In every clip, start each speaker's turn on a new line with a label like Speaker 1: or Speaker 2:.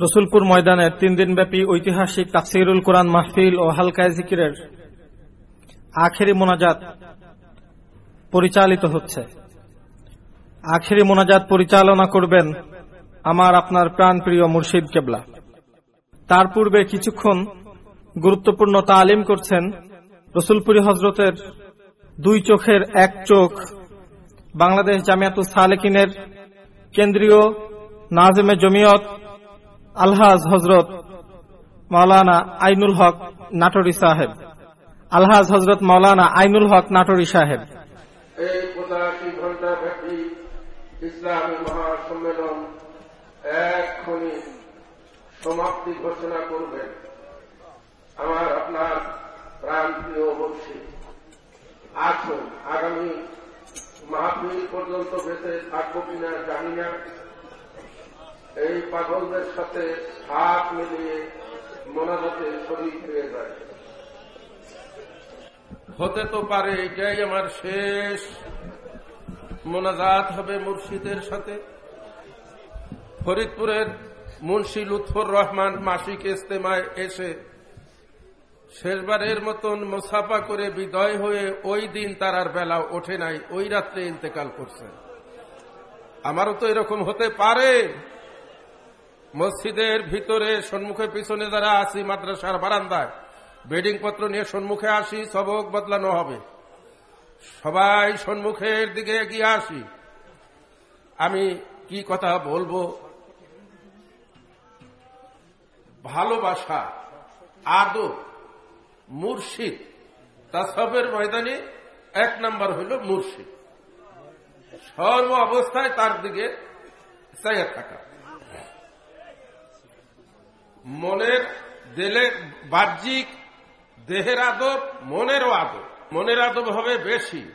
Speaker 1: রসুলপুর ময়দানের তিন দিনব্যাপী ঐতিহাসিক তাফসিরুল কোরআন মাহফিল ও হালকায় জিকিরের আখেরি মোনাজাত পরিচালিত হচ্ছে। আখেরি মোনাজাত পরিচালনা করবেন আমার আপনার প্রাণপ্রিয় মুর্শিদ কেবলা। তার পূর্বে কিছুক্ষণ গুরুত্বপূর্ণ তালিম করছেন রসুলপুরি হজরতের দুই চোখের এক চোখ বাংলাদেশ জামিয়াতুল সালেকিনের কেন্দ্রীয় নাজমে জমিয়ত আলহাজ হজরত মাওলানা আইনুল হক নাটরি সাহেব। আলহাজ হজরত মাওলানা আইনুল হক নাটরি সাহেব।
Speaker 2: ইসলামী মহাসম্মেলন এক্ষণি সমাপ্তি ঘোষণা করবেন। আমার আপনার প্রান্তীয় বর্ষী আসুন, আগামী মাহফিল পর্যন্ত বেঁচে থাকব কিনা জানি না। এই পাগলদের সাথে হাত মিলিয়ে মোনাজাতে শরীর হয়ে যায়। হতে তো পারে এটাই আমার শেষ। মোনাজাত হবে মুর্শিদের সাথে। ফরিদপুরের মুন্সি লুৎফর রহমান মাসিক ইস্তেমায় এসে শেষবারের মতন মোসাফা করে বিদয় হয়ে ওই দিন তার আর বেলা ওঠে নাই, ওই রাত্রে ইন্তেকাল করছে। আমারও তো এরকম হতে পারে। মসজিদের ভিতরে সম্মুখে পিছনে যারা আসি মাদ্রাসার বারান্দায়, বেডিং পত্র নিয়ে সম্মুখে আসি, সবক বদলানো হবে। সবাই সম্মুখের দিকে এগিয়ে আসি। আমি কি কথা বলব? ভালোবাসা, আদব, মুর্শিদ তাসবের ময়দানে এক নাম্বার হইল মুর্শিদ। সর্ব অবস্থায় তার দিকে চাইয়া থাকা। মনের দিলে বাহ্যিক দেহের আদব, মনেরও আদব। মনের আদব হবে বেশি।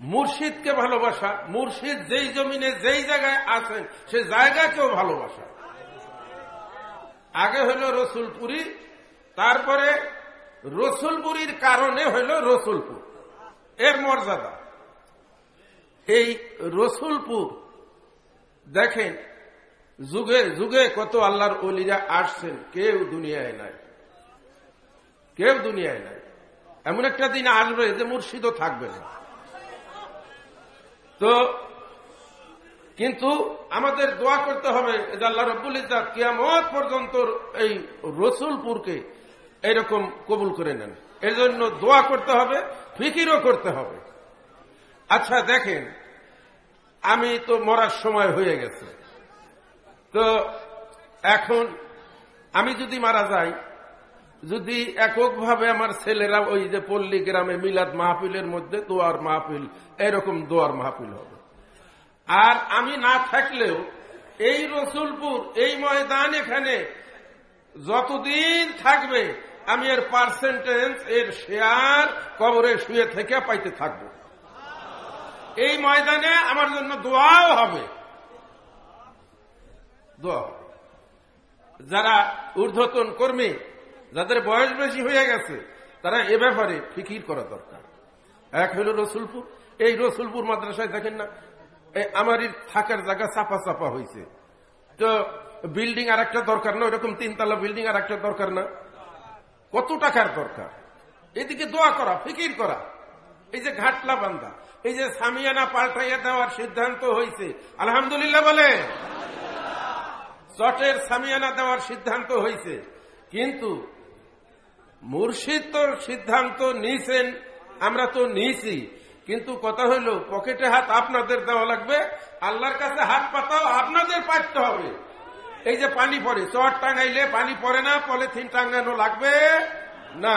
Speaker 2: মুর্শিদকে ভালোবাসা। মুর্শিদ যেই জমিনে যেই জায়গায় আছেন, সে জায়গাকেও ভালোবাসা। আগে হইল রসুলপুরি, তারপরে রসুলপুরীর কারণে হইল রসুলপুর। এর মর্যাদা। এই রসুলপুর, দেখেন যুগে যুগে কত আল্লাহর অলিরা আসছেন, কেউ দুনিয়ায় নাই। কেউ দুনিয়ায় নাই। এমন একটা দিন আসবে যে মুর্শিদও থাকবে না। তো, কিন্তু আমাদের দোয়া করতে হবে যে আল্লাহ রব্বুল ইজাত কিয়ামত পর্যন্ত এই রসুলপুরকে এইরকম কবুল করে নেন। এর জন্য দোয়া করতে হবে, ফিকিরও করতে হবে। আচ্ছা দেখেন, আমি তো মরার সময় হয়ে গেছে। তো এখন আমি যদি মারা যাই, যদি এককভাবে আমার ছেলেরা ওই যে পল্লী গ্রামে মিলাদ মাহফিলের মধ্যে দোয়ার মাহফিল, এরকম দোয়ার মাহফিল হবে। আর আমি না থাকলেও এই রসুলপুর, এই ময়দান এখানে যতদিন থাকবে, আমি এর পার্সেন্টেজ এর শেয়ার কবরে শুয়ে থেকে পাইতে থাকব। এই ময়দানে আমার জন্য দোয়াও হবে। দোয়া। যারা ঊর্ধ্বতন কর্মী, যাদের বয়স বেশি হয়ে গেছে, তারা এ ব্যাপারে ফিকির করা দরকার। এক হইল রসুলপুর। এই রসুলপুর মাদ্রাসায় দেখেন না আমারই থাকার জায়গা চাপা চাপা হয়েছে তো বিল্ডিং আর একটা দরকার না, ওইরকম তিনতলা বিল্ডিং আর একটা দরকার না। কত টাকার দরকার? এদিকে দোয়া করা, ফিকির করা। এই যে ঘাটলা বান্ধা এই যে সামিয়ানা পাল্টাইয়া দেওয়ার সিদ্ধান্ত হয়েছে আলহামদুলিল্লাহ বলে চটের সামিয়ানা দেওয়ার সিদ্ধান্ত হয়েছে কিন্তু মুর্শিদ তো সিদ্ধান্ত নিয়েছেন আমরা তো নিয়েছি কিন্তু কথা হইল, পকেটে হাত আপনাদের দেওয়া লাগবে, আল্লাহর কাছে হাত পাতাও আপনাদের পাইতে হবে। এই যে পানি পড়ে চট টাঙাইলে পানি পড়ে না, পলিথিন টাঙানো লাগবে না।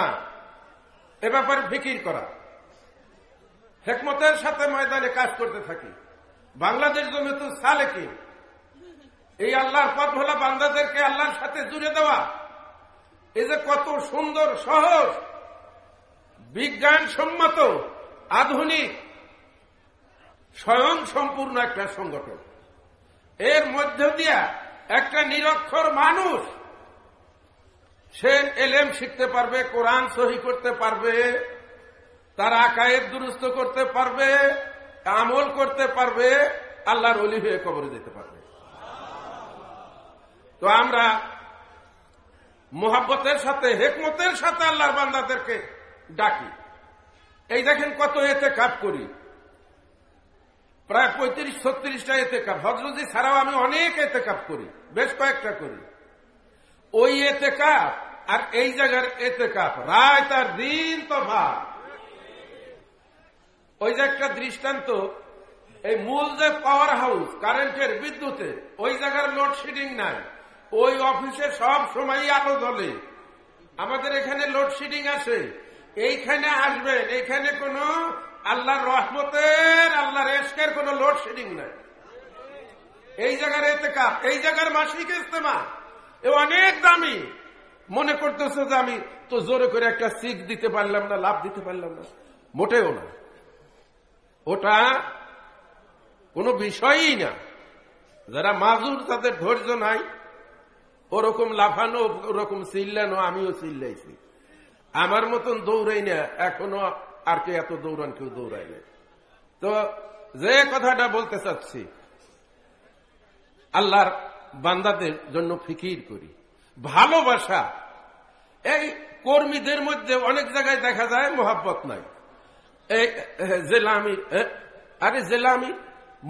Speaker 2: এ ব্যাপারে ফিকির করা। হেকমতের সাথে ময়দানে কাজ করতে থাকি। বাংলাদেশ জমি তো সালে কি এই আল্লাহর পথ ভোলা বান্দাদেরকে আল্লাহর সাথে জুড়ে দেওয়া। এই যে কত সুন্দর, সহজ বিজ্ঞান সম্মত আধুনিক স্বয়ং সম্পূর্ণ একটা সংগঠন। এর মধ্য দিয়া একটা নিরক্ষর মানুষ, সে এলেম শিখতে পারবে, কোরআন সহি করতে পারবে, তার আকায়ের দুরুস্ত করতে পারবে, আমল করতে পারবে, আল্লাহর অলি হয়ে কবরে যেতে পারবে। তো আমরা মোহাব্বতের সাথে, হেকমতের সাথে আল্লাহর বান্দাদেরকে ডাকি। এই দেখেন কত এতে কাপ করি। প্রায় পঁয়ত্রিশ, ছত্রিশটা এতে কাপ হজরতি ছাড়াও আমি অনেক এতে কাপ করি, বেশ কয়েকটা করি। ওই এতে কাপ আর এই জায়গার এতে কাপ রায় তার দিন তো ভাব ওই যে একটা দৃষ্টান্ত, এই মূল যে পাওয়ার হাউস কারেন্টের বিদ্যুতের ওই জায়গার লোডশেডিং নাই। ওই অফিসে সব সময় আলো জ্বলে। আমাদের এখানে লোডশেডিং আছে। এইখানে আসবেন এখানে কোনো আল্লাহর রহমতের, আল্লাহর এসকের কোন লোডশেডিং নাই। এই জায়গার এতে কাপ এই জায়গার মাসিক ইস্তেমা এ অনেক দামি। মনে করতেছে যে আমি তো জোরে করে একটা সিক দিতে পারলাম না, লাভ দিতে পারলাম না। মোটেও না। ওটা কোনো বিষয়ই না। যারা মাজুর তাদের ধৈর্য নাই। ওরকম লাফানো, ওরকম চিল্লানো, আমিও চিল্লাইছি। আমার মতন দৌড়াই না, এখনও আর কে এত দৌড়ান, কেউ দৌড়াই না। তো যে কথাটা বলতে চাচ্ছি, আল্লাহর বান্দাদের জন্য ফিকির করি। ভালোবাসা, এই কর্মীদের মধ্যে অনেক জায়গায় দেখা যায় মোহাব্বত নাই। এই জেলামির আরে জেলামির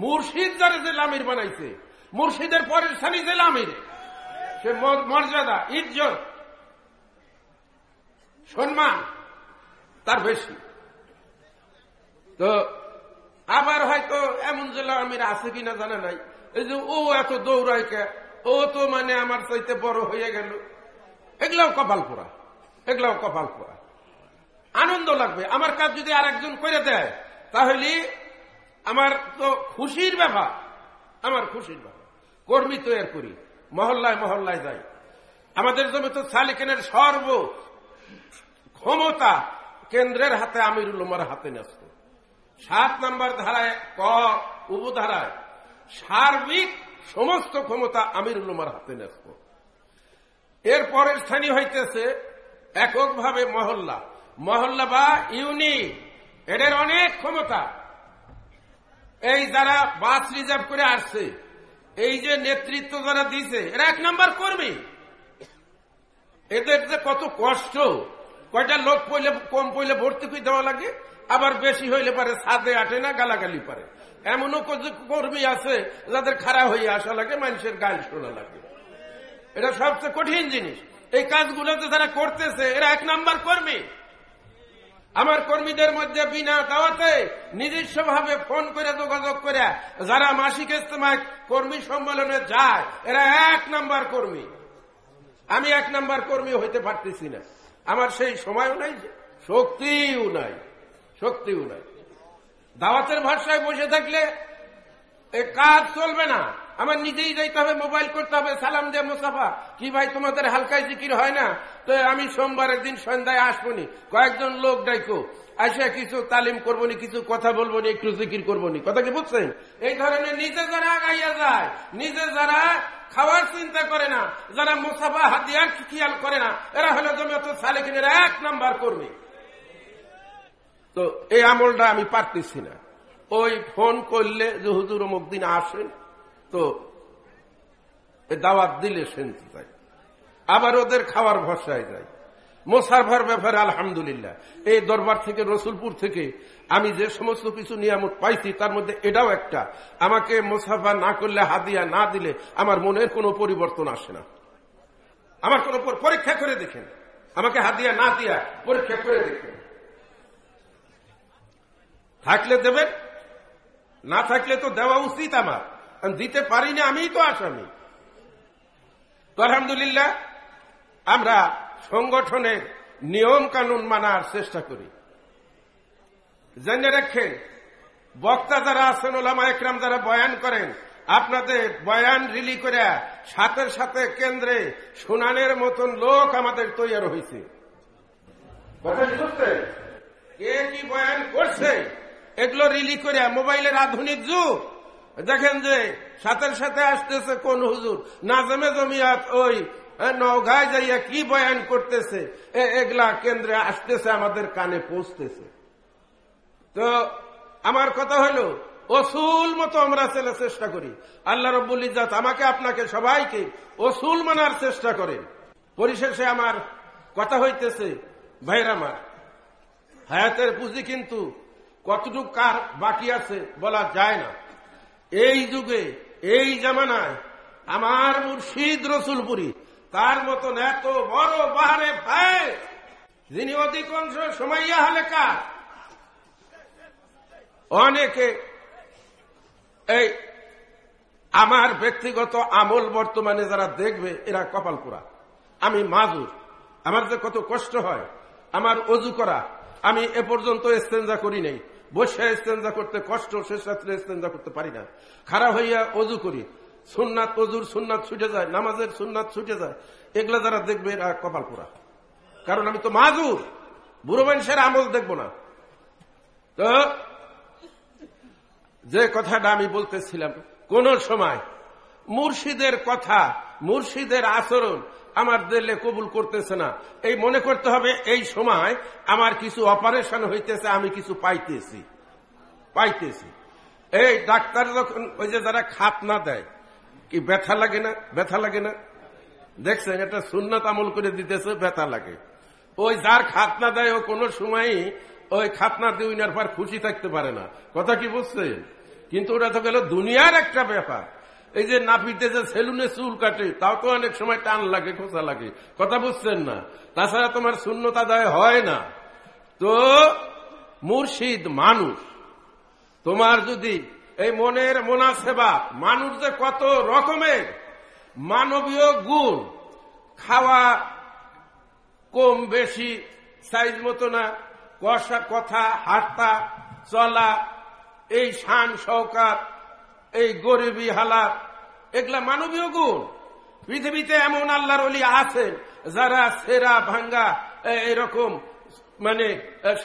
Speaker 2: মুর্শিদ যারা জেলামির বানাইছে, মুর্শিদের পরের স্থানীয় জেলামির। সে মর্যাদা, ইজ্জত, সম্মান, তার বেশি। তো আবার হয়তো এমন জেলা আমির আছে কিনা জানা নাই। এই যে ও এত দৌড়ায় কে ও তো মানে আমার চাইতে বড় হয়ে গেল। এগুলাও কপাল পোড়া, এগুলাও কপাল পোড়া। আনন্দ লাগবে। আমার কাজ যদি আর একজন করে দেয়, তাহলে আমার তো খুশির ব্যাপার। আমার খুশির ব্যাপার। কর্মী তৈরি করি। মহল্লায় মহল্লায় যাই। আমাদের জমি তো সালিকেনের সর্ব ক্ষমতা কেন্দ্রের হাতে আমিরুল উমার হাতে ন্যস্ত। সাত নম্বর ধারায় ক উপধারায় সার্বিক সমস্ত ক্ষমতা আমিরুল উমার হাতে ন্যস্ত। এর পরের স্থানীয় হইতেছে এককভাবে মহল্লা। মহল্লা বা ইউনিট, এদের অনেক ক্ষমতা। এই যারা বাস রিজার্ভ করে আসছে এই যে নেতৃত্ব যারা দিছে এরা এক নম্বর কর্মী। এদের যে কত কষ্ট। কয়টা লোক পইলে কম পইলে ভর্তি করে দেওয়া লাগে, আবার বেশি হইলে পারে সাদে আটে না, গালাগালি পারে। এমনও কর্মী আছে, যাদের খারাপ হয়ে আসা লাগে, মানুষের গাল শোনা লাগে। এটা সবচেয়ে কঠিন জিনিস। এই কাজগুলো যে যারা করতেছে, এরা এক নাম্বার কর্মী। আমার কর্মীদের মধ্যে বিনা দাওয়াতে নিজস্ব ভাবে ফোন করে, যোগাযোগ করে যারা মাসিক ইস্তেমায় কর্মী সম্মেলনে যায়, এরা এক নাম্বার কর্মী। আমি এক নাম্বার কর্মী হইতে পারতেছি না। আমার সেই সময়ও নাই শক্তিও নাই শক্তিও নাই। দাওয়াতের ভাষায় বসে থাকলে এ কাজ চলবে না। আমার নিজেই যাইতে হবে, মোবাইল করতে হবে, সালাম দে মুসাফা কি ভাই, তোমাদের হালকায় জিকির হয় না? তো আমি সোমবারের দিন সন্ধ্যায় আসবনি। কয়েকজন লোক ডাইকো, আসে কিছু তালিম করবনি, কিছু কথা বলব নি একটু জিকির করবনি। কথা কি বুঝছেন? এই ধরনের নিজে যারা আগাইয়া যায়, নিজে যারা খাওয়ার চিন্তা করে না, যারা মুসাফা হাতিয়ার খেয়াল করে না, এরা হলো জমিয়ত সালেকিনের এক নাম্বার কর্মী। তো এই আমলটা আমি পারতেছি না। ওই ফোন করলে যে হুজুর অমুক দিন আসেন তো দাওয়াত দিলে শুনতে চাই আবার ওদের খাওয়ার ভরসায় যায়। মোসাফার ব্যাপারে আলহামদুলিল্লাহ। এই দরবার থেকে, রসুলপুর থেকে আমি যে সমস্ত কিছু নিয়ামত পাইছি, তার মধ্যে এটাও একটা। আমাকে মোসাফা না করলে, হাদিয়া না দিলে আমার মনের কোনো পরিবর্তন আসে না। আমার কোন পরীক্ষা করে দেখেন। আমাকে হাদিয়া না দিয়া পরীক্ষা করে দেখেন। থাকলে দেবেন, না থাকলে তো দেওয়া উচিত আমার। দিতে পারি না আমিই তো আসামি। তো আলহামদুলিল্লাহ, আমরা সংগঠনের নিয়ম কানুন মানার চেষ্টা করি। জেনে রেখেন, বক্তা যারা আছেন, ওলামা একরাম যারা বয়ান করেন, আপনাদের বয়ান রিলি করে সাথে সাথে কেন্দ্রে শুনানের মতন লোক আমাদের তৈরি হয়েছে। কে কি বয়ান করছে? এগুলো রিলি করে, মোবাইলের আধুনিক যুগ। দেখেন যে সাথে সাথে আসতেছে কোন হুজুর? নাজমে জমিয়াত ওই নওগায় যাইয়া কি বয়ান করতেছে? এগুলা কেন্দ্রে আসতেছে, আমাদের কানে পৌঁছতেছে। তো আমার কথা হলো, অসুল মতো আমরা ছেলে চেষ্টা করি। আল্লাহ রব্বুল ইজাত আমাকে, আপনাকে, সবাইকে অসুল মানার চেষ্টা করেন। পরিশেষে আমার কথা হইতেছে ভাইরা আমার, হায়াতের পুঁজি কিন্তু কতটুক কার বাকি আছে বলা যায় না। এই যুগে, এই জামানায় আমার মুর্শিদ রসুলপুরি, তার মতন এত বড় বাহারে ভাই, যিনি অধিকাংশ সময়য়া হালেকা অনেকে এই আমার ব্যক্তিগত আমল বর্তমানে যারা দেখবে, এরা কপালপুরা। আমি মাজুর, আমার যে কত কষ্ট হয়, আমার অজু করা, আমি এ পর্যন্ত এস্তেঞ্জা করি নাই। বসে এস্তেঞ্জা করতে কষ্ট, শেষ রাত্রে এস্তেঞ্জা করতে পারি না। খারাপ হইয়া অজু করি। সুন্নাত অজুর সুন্নাত ছুটে যায়, নামাজের সুন্নাত ছুটে যায়। এগুলা যারা দেখবে এরা কপালপুরা কারণ আমি তো মাজুর। বুড়ো মানুষের আমল দেখব না। তো, যে কথাটা আমি বলতেছিলাম, কোন সময় মুর্শিদের কথা, মুর্শিদের আচরণ আমার দিলে কবুল করতেছে না। এই মনে করতে হবে, এই সময় আমার কিছু অপারেশন হইতেছে, আমি কিছু পাইতেছি। পাইতেছি। এই ডাক্তার যখন ওই যে যারা খাত না দেয়, কি ব্যথা লাগে না? ব্যথা লাগে না? দেখছেন, এটা সুন্নত আমল করে দিতেছে, ব্যথা লাগে। ওই যার খাতনা দেয়, ও কোনো সময়ই ওই খাতনা দিয়ে উনার পর খুশি থাকতে পারে না। কথা কি বুঝছেন? কিন্তু ওটা তো গেল দুনিয়ার একটা ব্যাপার। এই যে নাপিতে যে সেলুনে চুল কাটে, তাও তো অনেক সময় টান লাগে, খোঁচা লাগে। কথা বুঝছেন না? তাছাড়া তোমার শূন্যতা দায় হয় না। তো মুর্শিদ মানুষ, তোমার যদি এই মনের মোনা সেবা মানুষ যে কত রকমের, মানবীয় গুণ, খাওয়া কম বেশি সাইজ মতো না, কষা, কথা, হাঁটা, চলা, এই শান শওকাত এই গরিবী হালাত এগুলা মানবীয় গুণ। পৃথিবীতে এমন আল্লাহর অলি আছেন, যারা সেরা ভাঙ্গা এরকম মানে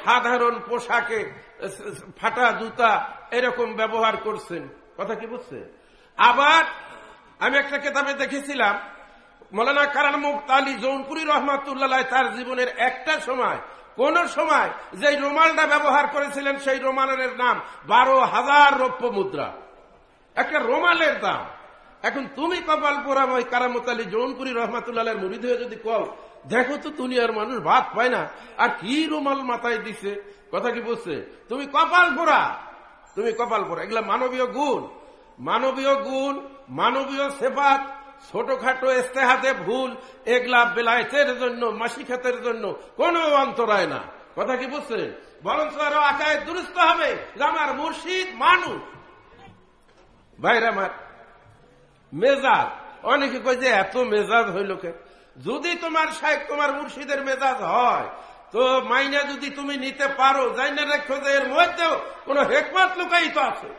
Speaker 2: সাধারণ পোশাকে ফাটা জুতা এরকম ব্যবহার করছেন। কথা কি বুঝছেন? আবার আমি একটা কেতাবে দেখেছিলাম, মৌলানা কারান মুক্ত আলী জৌনপুরি রহমাতুল্লাহ তার জীবনের একটা সময়, কোন সময় যে রোমালটা ব্যবহার করেছিলেন সেই রোমালের নাম বারো হাজার রৌপ্য মুদ্রা। একটা রোমালের দাম। এখন তুমি কপাল পোড়াম ওই কারামত আলী জৌনপুরি রহমাতুল্লাহ মুড়ি হয়ে যদি কও, দেখো তো দুনিয়ার মানুষ ভাত পায় না, আর কি রুমাল মাথায় দিছে? কথা কি বলছে তুমি কপাল পোড়া। তুমি কপাল পোড়া। এগুলা মানবীয় গুণ। মানবীয় গুণ, মানবীয় সেবাত, ছোটখাটো ইস্তেহাতে ভুল, এগুলা বেলায়েতের জন্য মাসি খাতের জন্য কোনো অন্তরায় না। কথা কি বুঝছেন বরঞ্চ আরও আকায় দুরুস্ত হবে। আমার মুর্শিদ মানুষ। ভাইরা আমার মেজাজ। অনেকে কয় যে এত মেজাজ হইল কে যদি তোমার সাহেব তোমার মুর্শিদের মেজাজ হয়, তো মাইনা যদি তুমি নিতে পারো যাই না রেখো যে এর মধ্যেও কোন হেকমত তো আছে।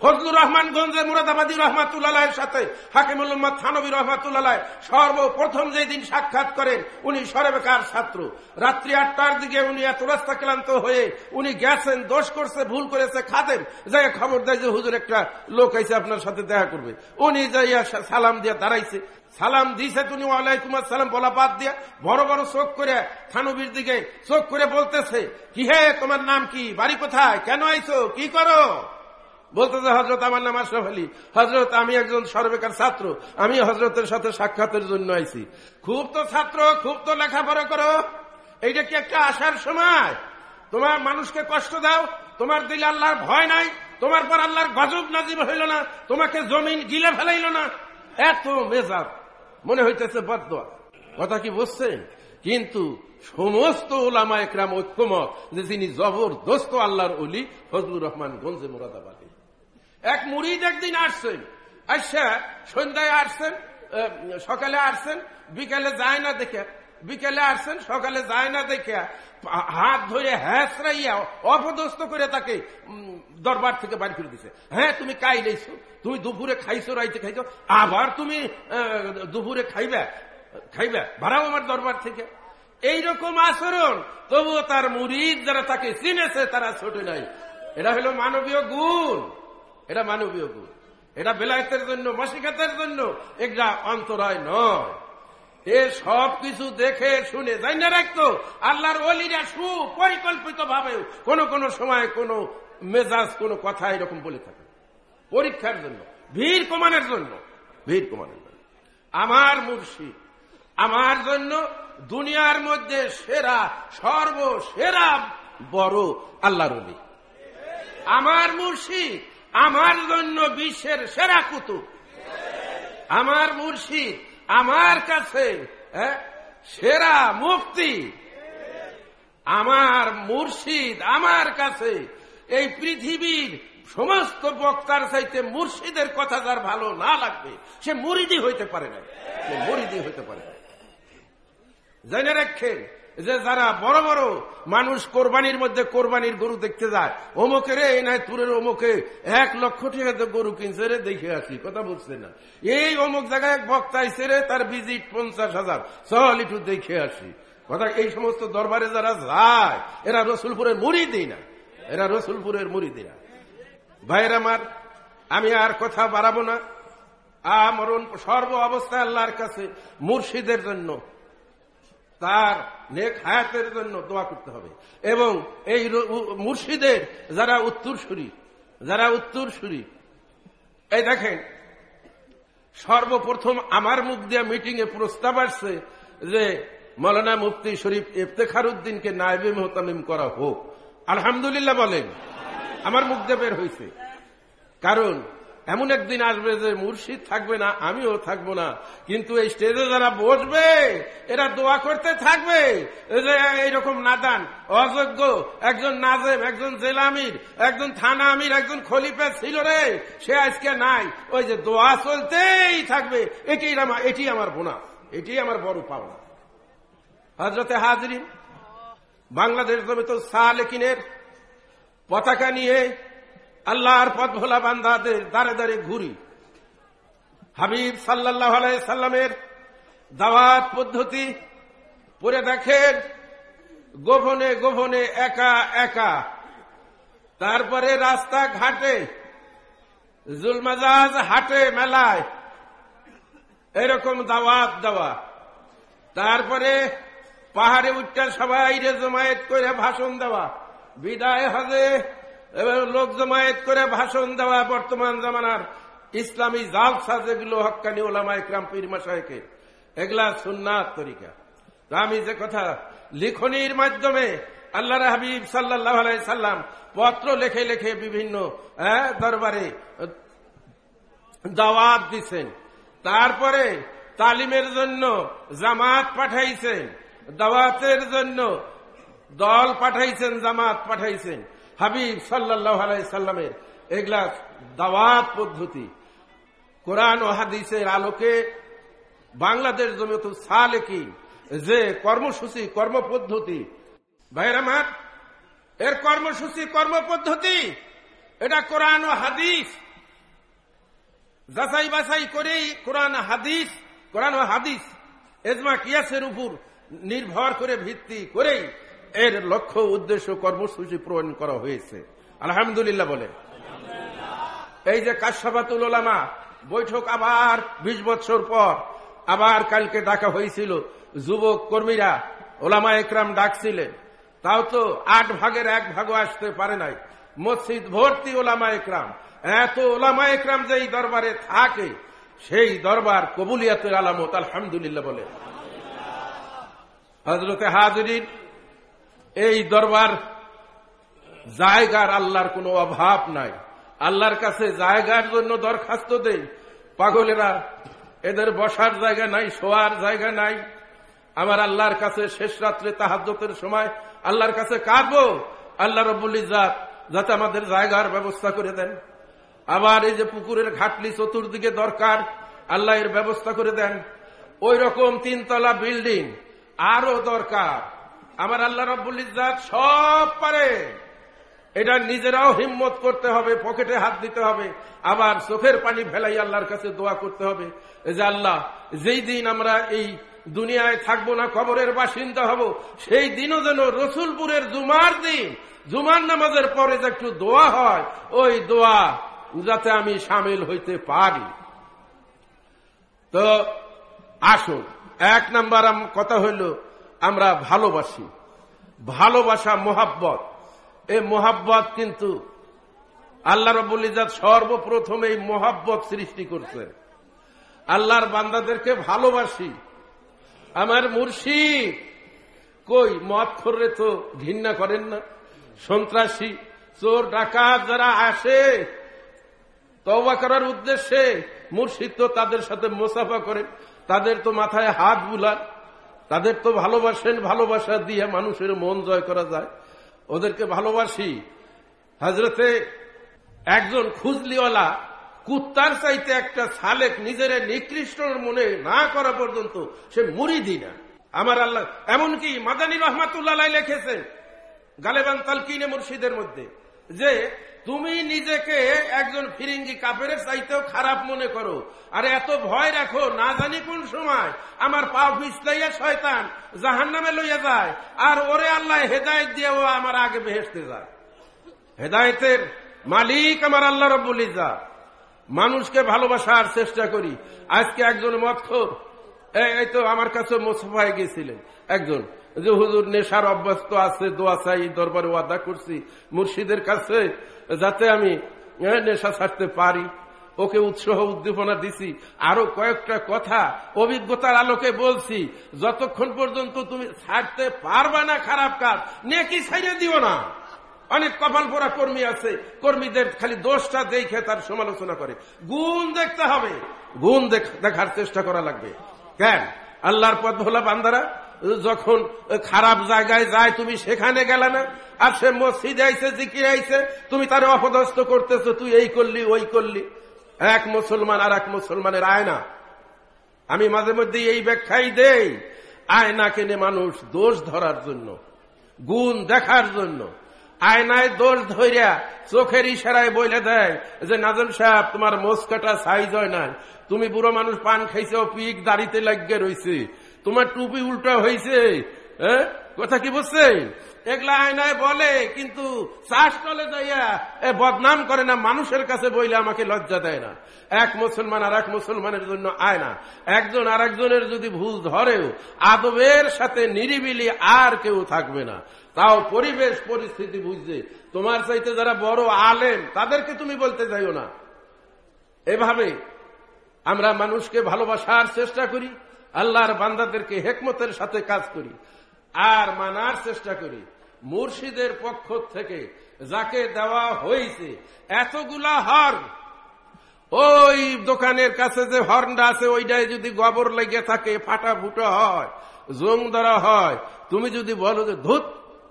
Speaker 2: ফজলুর রহমান গঞ্জে মুরাদাবাদী রহমাতুল্লাহ সাথে হাকিমুল মোহাম্মদ থানবী রহমাতুল্লাহ সর্বপ্রথম যেদিন সাক্ষাৎ করেন, উনি সরেবেকার ছাত্র। রাত্রি আটটার দিকে উনি এত রাস্তা ক্লান্ত হয়ে উনি গেছেন, দোষ করছে, ভুল করেছে খাতেন যাই খবর দেয় যে হুজুর একটা লোক আইসে আপনার সাথে দেখা করবে। উনি যাইয়া সালাম দিয়ে দাঁড়াইছে। সালাম দিছে তুমি ওয়ালাইকুম আসসালাম, বলা বাদ দিয়া বড় বড় চোখ করে থানবির দিকে চোখ করে বলতেছে, কি হে, তোমার নাম কি? বাড়ি কোথায়? কেন আইছো? কি করো? বলতেছে হজরত আমার নাম আশরাফ আলী। হজরত আমি একজন সর্বেকার ছাত্র। আমি হজরতের সাথে সাক্ষাতের জন্য আইছি। খুব তো ছাত্র, খুব তো লেখাপড়া করো। এইটা কি একটা আসার সময়? তোমার মানুষকে কষ্ট দাও। তোমার দিলে আল্লাহর ভয় নাই। তোমার পর আল্লাহর গজব নাজিব হইল না। তোমাকে জমিন গিলে ফেলাইল না। এত মেজাজ। মনে হইতেছে বদ্ধ কথা কি বুঝছেন? কিন্তু সমস্ত ওলামা একরাম ঐক্যমত যে তিনি জবরদস্ত আল্লাহর অলি ফজলুর রহমান গঞ্জে মোরাদাবাদী। এক মুড়িদ একদিন আসছেন। আচ্ছা সন্ধ্যায় আসছেন সকালে আসছেন, বিকালে যায় না দেখে। বিকালে আসছেন, সকালে যায় না দেখে। হাত ধরে হ্যাঁসরাইয়া অপদস্থ করে তাকে দরবার থেকে বাড়ি ফিরে দিছে। হ্যাঁ তুমি কাই নেইছো তুমি দুপুরে খাইছো, রাইতে খাইছো? আবার তুমি দুপুরে খাইবে? খাইবে? ভাড়াও আমার দরবার থেকে। এইরকম আচরণ, তবুও তার মুরিদ যারা তাকে চিনেছে, তারা ছোট নাই। এটা হলো মানবীয় গুণ। এটা মানবীয় গুণ। এটা বেলায়তের জন্য, মাসিকাতের জন্য একটা অন্তরায় নয়। এ সব কিছু দেখে, শুনে যাই না রাখতো, আল্লাহর অলিরা সুপরিকল্পিত ভাবে কোন কোন সময় কোন মেজাজ, কোন কথা এরকম বলে থাকে। পরীক্ষার জন্য, ভিড় কমানোর জন্য, ভিড় কমানোর জন্য। আমার মুর্শিদ, আমার জন্য দুনিয়ার মধ্যে সেরা, সর্বসেরা বড় আল্লাহর অলি আমার মুর্শিদ আমার জন্য বিশ্বের সেরা কুতুব। আমার মুর্শিদ আমার কাছে হ্যাঁ, সেরা মুক্তি আমার মুর্শিদ আমার কাছে এই পৃথিবীর সমস্ত বক্তার চাইতে মুর্শিদের কথা যার ভালো না লাগবে সে মুরিদি হইতে পারে না সে মুরিদি হইতে পারে না জেনে রাখেন যে যারা বড় বড় মানুষ কোরবানির মধ্যে কোরবানির গরু দেখতে যায়, অমুকে রে এনায়তপুরের অমুকে এক লক্ষ টাকা গরু কিনছে রে, দেখে আসি, কথা বুঝছে না। এই অমুক জায়গায় বক্তা আইসে রে, তার ভিজিট পঞ্চাশ হাজার। চল একটু দেখে আসি। কথা, এই সমস্ত দরবারে যারা যায়, এরা রসুলপুরের মুড়ি দিই না। এরা রসুলপুরের মুড়ি দিই না। ভাইয়ের আমার, আমি আর কথা বাড়াবো না। আমরণ সর্ব অবস্থায় আল্লাহর কাছে, মুর্শিদের জন্য। তার নেক হায়াতের জন্য দোয়া করতে হবে। এবং এই মুর্শিদের যারা উত্তরসূরি যারা উত্তরসূরি, এই দেখেন, সর্বপ্রথম আমার মুখ দিয়ে মিটিং এ প্রস্তাব আসছে যে মৌলানা মুফতি শরীফ ইফতেখার উদ্দিনকে নায়বে মোহতামিম করা হোক। আলহামদুলিল্লাহ বলেন, আমার মুখ দিয়ে বের হয়েছে। কারণ এমন একদিন আসবে যে মুর্শিদ থাকবে না, আমিও থাকব না। কিন্তু এই স্টেজে যারা বসবে, এরা দোয়া করতে থাকবে এইরকম নাদান অযোগ্য, একজন নাজেব একজন জেলা আমির একজন থানা আমির, একজন খলিফা ছিল রে, সে আজকে নাই। ওই যে দোয়া চলতেই থাকবে, এটি এটি আমার বোনা, এটি আমার বড় পাওনা। হজরতে হাজরিন, বাংলাদেশ তবে তো জমিত সালেকিনের পতাকা নিয়ে আল্লাহর পথ ভোলা বান্দাদের দাঁড়ে দাঁড়ে ঘুরি। হাবিব সাল্লাহ সাল্লামের দাওয়াত পদ্ধতি পরে দেখেন, গোপনে গোপনে একা একা। তারপরে রাস্তা ঘাটে জুলমাজাজ হাটে, মেলায় এরকম দাওয়াত দেওয়া। তারপরে পাহাড়ে উঠতে সবাই রে জমায়েত করে ভাষণ দেওয়া। বিদায় হজে এবার লোক জমায়েত করে ভাষণ দেওয়া বর্তমান জামানার ইসলামী জালসা যেগুলো হকানি ওলামা ইকরাম পীর মাসায়কে এগুলা সুন্নাত তরিকা। আমি যে কথা লিখনির মাধ্যমে আল্লাহ হাবিব সাল্লাহ সাল্লাম পত্র লেখে লেখে বিভিন্ন দরবারে দাওয়াত দিছেন। তারপরে তালিমের জন্য জামাত পাঠাইছেন। দাওয়াতের জন্য দল পাঠাইছেন, জামাত পাঠাইছেন। হাবিব সাল্লাহ সাল্লামের এগুলা দাওয়াত পদ্ধতি। কোরআন ও হাদিসের আলোকে বাংলাদেশ জমিয়ত সালেকি যে কর্মসূচি, কর্মপদ্ধতি। ভাইয়ের আমার, এর কর্মসূচি, কর্মপদ্ধতি, এটা কোরআন ও হাদিস। যাচাই বাছাই করেই কোরআন হাদিস, কোরআন ও হাদিস, এজমা কিয়াসের উপর নির্ভর করে ভিত্তি করেই এর লক্ষ্য উদ্দেশ্য কর্মসূচি প্রণয়ন করা হয়েছে। আলহামদুলিল্লাহ বলে। এই যে কাশাবাতুল ওলামা বৈঠক আবার বিশ বছর পর, আবার কালকে ডাকা হয়েছিল। যুবক কর্মীরা ওলামা একরাম ডাকছিলেন। তাও তো আট ভাগের এক ভাগও আসতে পারে নাই। মসজিদ ভর্তি ওলামা একরাম। এত ওলামা একরাম যে এই দরবারে থাকে, সেই দরবার কবুলিয়াতের আলামত, আলহামদুলিল্লাহ বলে। হজরতে হাজরিন এই দরবার জায়গার আল্লাহর কোনো অভাব নাই। আল্লাহর কাছে জায়গার জন্য দরখাস্ত দেই। পাগলেরা, এদের বসার জায়গা নাই, শোয়ার জায়গা নাই। আমার আল্লাহর কাছে শেষ রাত্রে তাহাজতের সময় আল্লাহর কাছে কাঁদবো। আল্লাহ রবুল ইজাত যাতে আমাদের জায়গার ব্যবস্থা করে দেন। আবার এই যে পুকুরের ঘাটলি চতুর্দিকে দরকার, আল্লাহ এর ব্যবস্থা করে দেন। ওই রকম তিনতলা বিল্ডিং আরও দরকার। আমার আল্লাহ রব্বুল ইজাত সব পারে। এটা নিজেরাও হিম্মত করতে হবে, পকেটে হাত দিতে হবে, আবার চোখের পানি ফেলাই আল্লাহর কাছে দোয়া করতে হবে। যে আল্লাহ, যেই দিন আমরা এই দুনিয়ায় থাকব না, কবরের বাসিন্দা হব, সেই দিনও যেন রসুলপুরের জুমার দিন, জুমার নামাজের পরে যে একটু দোয়া হয়, ওই দোয়া যাতে আমি সামিল হইতে পারি। তো আসুন, এক নাম্বার কথা হইল আমরা ভালোবাসি। ভালোবাসা মোহাব্বত। এই মোহাব্বত কিন্তু আল্লাহ রব্বুল ইজাদ সর্বপ্রথম এই মোহাব্বত সৃষ্টি করছেন আল্লাহর বান্দাদেরকে ভালোবাসি। আমার মুর্শিদ, কই, মদ খররে তো ঘৃণা করেন না? সন্ত্রাসী, চোর, ডাকাত যারা আসে, তওবা করার উদ্দেশ্যে মুর্শিদ তো তাদের সাথে মোসাফা করেন তাদের তো মাথায় হাত বুলান তাদের তো ভালোবাসেন, ভালোবাসা দিয়ে মানুষের মন জয় করা যায়। ওদেরকে ভালোবাসি। হাজরতে একজন খুজলিওয়ালা কুত্তার চাইতে একটা সালেক নিজের নিকৃষ্ট মনে না করা পর্যন্ত সে মুড়ি না। আমার আল্লাহ, এমনকি মাদানী রহমাতুল্লাহ লিখেছেন, গালেবান তালকিনে মুর্শিদের মধ্যে, যে তুমি নিজেকে একজন ফিরিঙ্গি কাপের চাইতেও খারাপ মনে করো। আর এত ভয় রাখো, না জানি কোন সময় আমার পা পিছলাইয়া শয়তান জাহান নামে লইয়া যায়, আর ওরে আল্লাহ হেদায়ত দিয়ে ও আমার আগে বেহেসতে যায়। হেদায়তের মালিক আমার আল্লাহ রব্বুল ইজা মানুষকে ভালোবাসার চেষ্টা করি। আজকে একজন মৎখর, এই তো আমার কাছে মোসফায় গেছিলেন। একজন যে হুজুর নেশার অভ্যস্ত আছে, দোয়া চাই, দরবারে ওয়াদা করছি, মুর্শিদের কাছে যাতে আমি নেশা ছাড়তে পারি। ওকে উৎসাহ উদ্দীপনা দিছি। আরও কয়েকটা কথা অভিজ্ঞতার আলোকে বলছি। যতক্ষণ পর্যন্ত তুমি ছাড়তে পারবা না খারাপ কাজ, নেকি ছাইড়ে দিও না। অনেক কপাল পোড়া কর্মী আছে। কর্মীদের খালি দোষটা দেখে তার সমালোচনা করে। গুণ দেখতে হবে। গুণ দেখার চেষ্টা করা লাগবে। কেন? আল্লাহর পথ ভোলা বান্দারা যখন খারাপ জায়গায় যায়, তুমি সেখানে গেলে না। আর সে মসজিদে আইসে, জিকির আইসে, তুমি তার অপদস্থ করতেছো, তুই এই করলি, ওই করলি। এক মুসলমান আর এক মুসলমানের আয়না। আমি মাঝে মধ্যে এই ব্যাখ্যাই দেই, আয়না কেনে মানুষ দোষ ধরার জন্য, গুণ দেখার জন্য। আয়নায় দোষ ধরিয়া চোখের ইশারায় বলে দেয় যে, নাজম সাহেব, তোমার মোসকাটা সাইজ হয় না তুমি বুড়ো মানুষ পান খাইছে, পিক দাড়িতে লাগিয়ে রয়েছে তোমার টুপি উল্টা হয়েছে হ্যাঁ কথা কি বুঝছেন এগুলা আয়নায় বলে, কিন্তু চাষ কলে যাইয়া এ বদনাম করে না, মানুষের কাছে বইলে আমাকে লজ্জা দেয় না। এক মুসলমান আর এক মুসলমানের জন্য আয়না। একজন আর একজনের যদি ভুল ধরেও, আদবের সাথে নিরিবিলি আর কেউ থাকবে না। তাও পরিবেশ, পরিস্থিতি বুঝছে। তোমার চাইতে যারা বড় আলেন তাদেরকে তুমি বলতে চাইও না। এভাবে আমরা মানুষকে ভালোবাসার চেষ্টা করি। আল্লাহর বান্দাদেরকে হেকমতের সাথে কাজ করি, আর মানার চেষ্টা করি। মুর্শিদের পক্ষ থেকে যাকে দেওয়া হয়েছে এতগুলা হর ওই দোকানের কাছে যে হর্নটা আছে ওইটাই যদি গোবর লেগে থাকে, ফাটা ফুটো হয় জং ধরা হয়, তুমি যদি বলো যে, ধুত,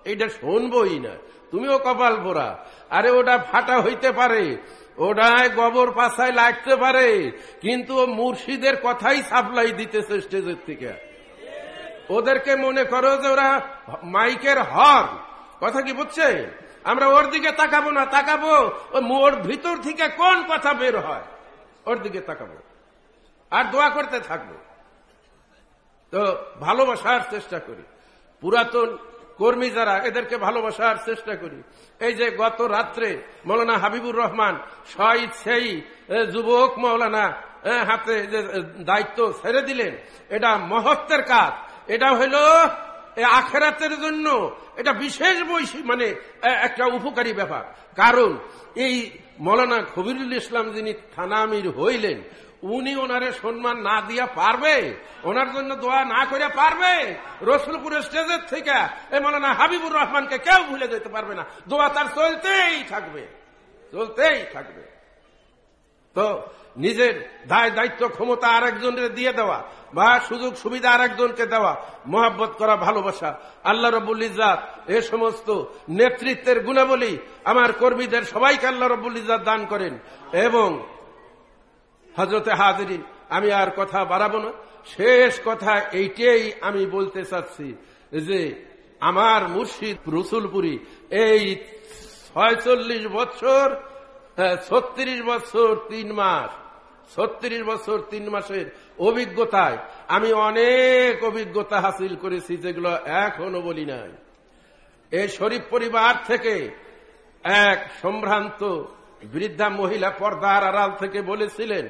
Speaker 2: এইটা শুনবই না। তুমিও কপাল পোড়া। আরে ওটা ফাটা হইতে পারে ওটায় গোবর পাশায় লাগতে পারে, কিন্তু মুর্শিদের কথাই সাপ্লাই দিতেছে স্টেজের থেকে। ওদেরকে মনে করো যে ওরা মাইকের হর কথা কি বুঝছে? আমরা ওর দিকে তাকাবো না, তাকাবো ওর ভিতর থেকে কোন কথা বের হয়? ওর দিকে তাকাবো। আর দোয়া করতে থাকব। তো ভালোবাসার চেষ্টা করি। পুরাতন কর্মী যারা, এদেরকে ভালোবাসার চেষ্টা করি। এই যে গত রাত্রে মৌলানা হাবিবুর রহমান শহীদ সেই যুবক মৌলানা হাতে যে দায়িত্ব ছেড়ে দিলেন, এটা মহত্বের কাজ। এটা হইল আখেরাতের জন্য এটা বিশেষ বৈশি মানে একটা উপকারী ব্যাপার। কারণ এই মৌলানা খবিরুল ইসলাম যিনি থানামির হইলেন উনি ওনারে সম্মান না দিয়া পারবে, ওনার জন্য দোয়া না করে পারবে রসুলপুর স্টেজের থেকে এ মৌলানা হাবিবুর রহমানকে কেউ ভুলে যেতে পারবে না। দোয়া তার চলতেই থাকবে চলতেই থাকবে। তো নিজের দায় দায়িত্ব, ক্ষমতা আরেকজনের দিয়ে দেওয়া বা সুযোগ সুবিধা আরেকজনকে দেওয়া, মোহাব্বত করা, ভালোবাসা, আল্লাহ রবুল ইজাত এ সমস্ত নেতৃত্বের গুণাবলী আমার কর্মীদের সবাইকে আল্লাহ রবুল ইজাত দান করেন এবং হজরতে হাজরিন, আমি আর কথা বাড়াবো না। শেষ কথা এইটাই আমি বলতে চাচ্ছি যে, আমার মুর্শিদ রসুলপুরি এই ছয়চল্লিশ বছর ছত্রিশ বছর তিন মাস, ছত্রিশ বছর তিন মাসের অভিজ্ঞতায় আমি অনেক অভিজ্ঞতা হাসিল করেছি যেগুলো এখনও বলি নাই। এই শরীফ পরিবার থেকে এক সম্ভ্রান্ত বৃদ্ধা মহিলা পর্দার আড়াল থেকে বলেছিলেন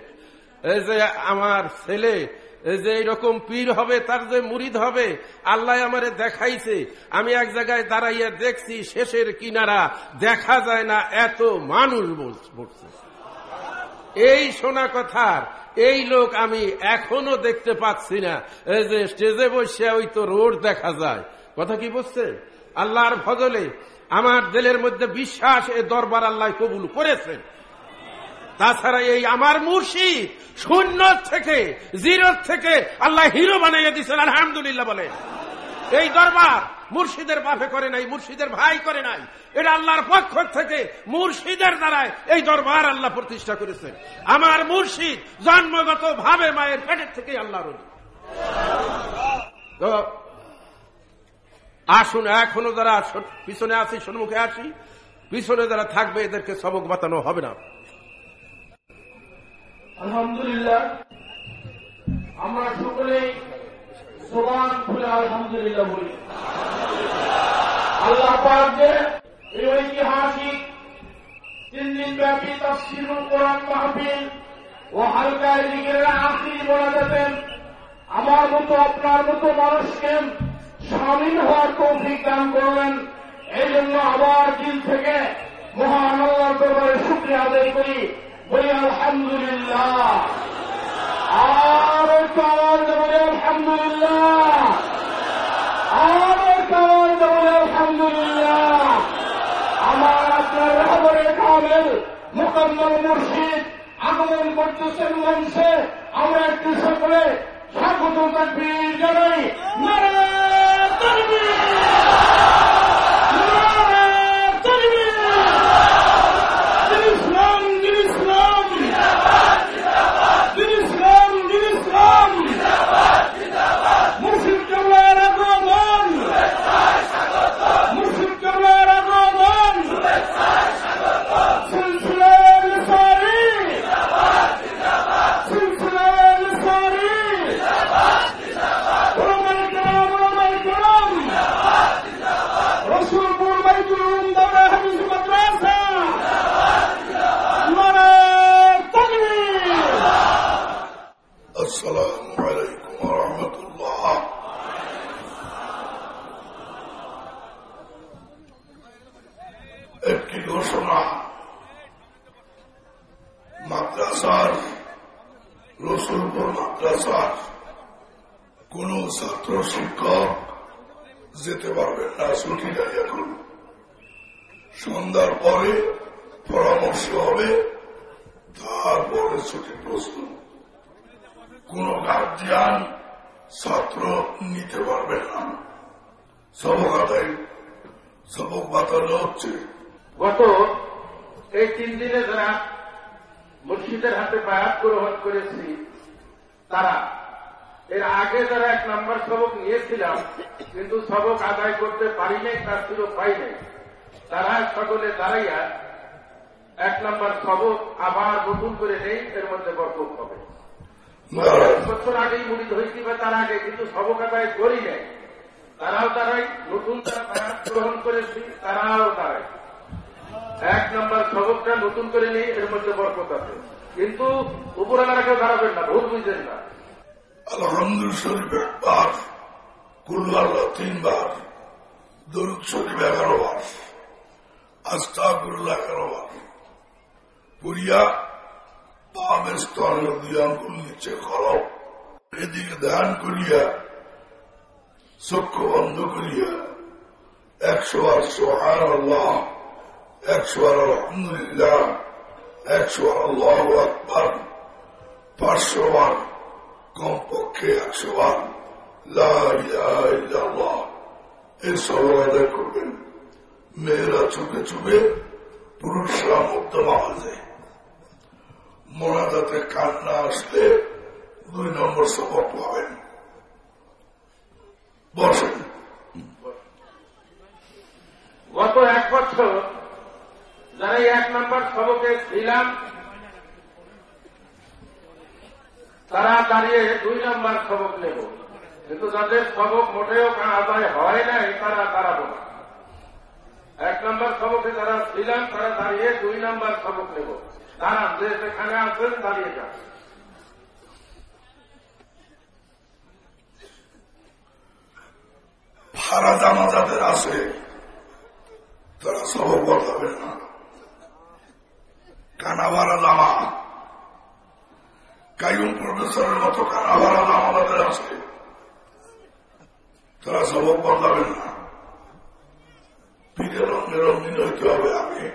Speaker 2: যে আমার ছেলে, এই যে এইরকম পীর হবে, তার যে মুরিদ হবে, আল্লাহ আমারে দেখাইছে। আমি এক জায়গায় দাঁড়াইয়া দেখছি শেষের কিনারা, দেখা যায় না, এত মানুষ বসছে। এই শোনা কথার, এই লোক আমি এখনও দেখতে পাচ্ছি না। এই যে স্টেজে বসে ওই তো রোড দেখা যায়। কথা কি বলছে আল্লাহর ফজলে, আমার দিলের মধ্যে বিশ্বাস এ দরবার আল্লাহ কবুল করেছেন। তাছাড়া এই আমার মুর্শিদ শূন্য থেকে, জিরো থেকে আল্লাহ হিরো বানাইয়া দিচ্ছেন আলহামদুলিল্লাহ বলে। এই দরবার মুর্শিদের বাপে করে নাই, মুর্শিদের ভাই করে নাই। এটা আল্লাহর পক্ষ থেকে মুর্শিদের দ্বারায় এই দরবার আল্লাহ প্রতিষ্ঠা করেছেন আমার মুর্শিদ জন্মগত ভাবে মায়ের পেটের থেকে আল্লাহর তো, আসুন, এখনও যারা পিছনে আসি সম্মুখে আসি পিছনে যারা থাকবে, এদেরকে সবক বাতানো হবে না।
Speaker 3: আলহামদুলিল্লাহ। আমরা সকলেই সোবান খুলে আলহামদুলিল্লাহ বলি। আল্লাহ পাক যে এই ঐতিহাসিক তিন দিন ব্যাপী তফসিরুল কোরআন মাহফিল ও হালকা দিকের আখির বলা যেতেন আমার মতো, আপনার মতো মানুষকে সামিল হওয়ার তৌফিক দান করলেন এই জন্য আবার দিন থেকে মহান আল্লাহর দরবারে শুক্রিয়া আদায় করি। বলি, আলহামদুলিল্লাহ। আর কাওয়ার বলে আলহামদুলিল্লাহ। আর কাওয়ার বলে আলহামদুলিল্লাহ। আমার আপনার রহবরে কামেল মোকাম্মল মুর্শিদ আগমন করতেছেন মঞ্চে। আমরা একটু সকলে স্বাগত জানাই।
Speaker 4: এগারো বার আস্তাকুল্লাহ এগারো বার পুরিয়া বামের স্তর আঙ্গুল নিচে খরব এদিকে ধ্যান করিয়া চক্ষু বন্ধ করিয়া একশো বার সোহান আল্লাহ একশো বার আলহামদুলিল্লাহ, একশো আল্লাহ আকবর, পাঁচশো কমপক্ষে একশো বার। লাহ এই সব আদায় করবেন। মেয়েরা চুপে চুপে পুরুষরা মধ্যম আওয়াজে মোনাজাতে কান্না আসলে দুই নম্বর সবক পাবেন। বসেন।
Speaker 3: গত এক বছর যারা এক নম্বর সবকে ছিলাম, তারা দাঁড়িয়ে দুই নম্বর সবক নেব। কিন্তু যাদের সবক মোটেও আদায় হয় নাই তারা তারা না এক নম্বর সবকে যারা ছিলাম তারা দাঁড়িয়ে দুই নম্বর সবক নেব। তারা যে সেখানে আসবেন দাঁড়িয়ে যান।
Speaker 4: ভাড়া জানা যাদের আছে, তারা সবক বদলাবে না। কানাভারা জামা। কায়ুম প্রফেসরের মতো কানাভারা জামা যাদের আছে তারা সবক বদলাবেন না পীরের রঙে রঙিন হইতে হবে? আগে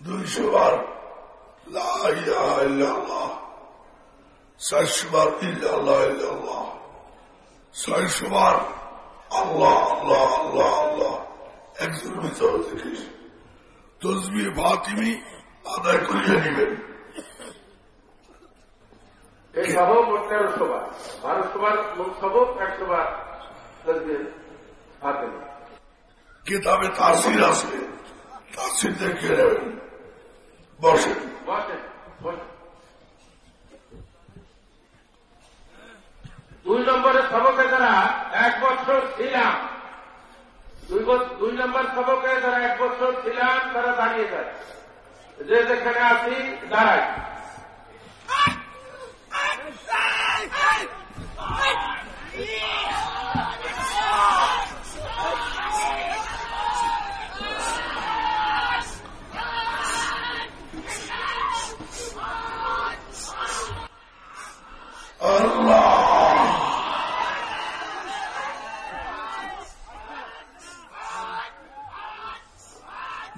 Speaker 4: দুইশো বার চারশো বার ইল্লাহ ইল্লাহ ছয়শো বার আল্লাহ আল্লাহ আল্লাহ আল্লাহ ভিতরে তসবি আদায় করিয়ে নেবেন
Speaker 3: এই সহ মোট তেরোশো বার। বারোশো বার সবক একশো বার হাতে
Speaker 4: কিতাবে তাসির আছে তাসির দেখে নেবেন। বসেন।
Speaker 3: বসেন বসেন। দুই নম্বরের সবকে যারা এক বছর ছিলাম দুই নম্বর সবকে যারা এক বছর ছিলাম, তারা দাঁড়িয়ে যায়। যে যেখানে আছি, দাঁড়াই।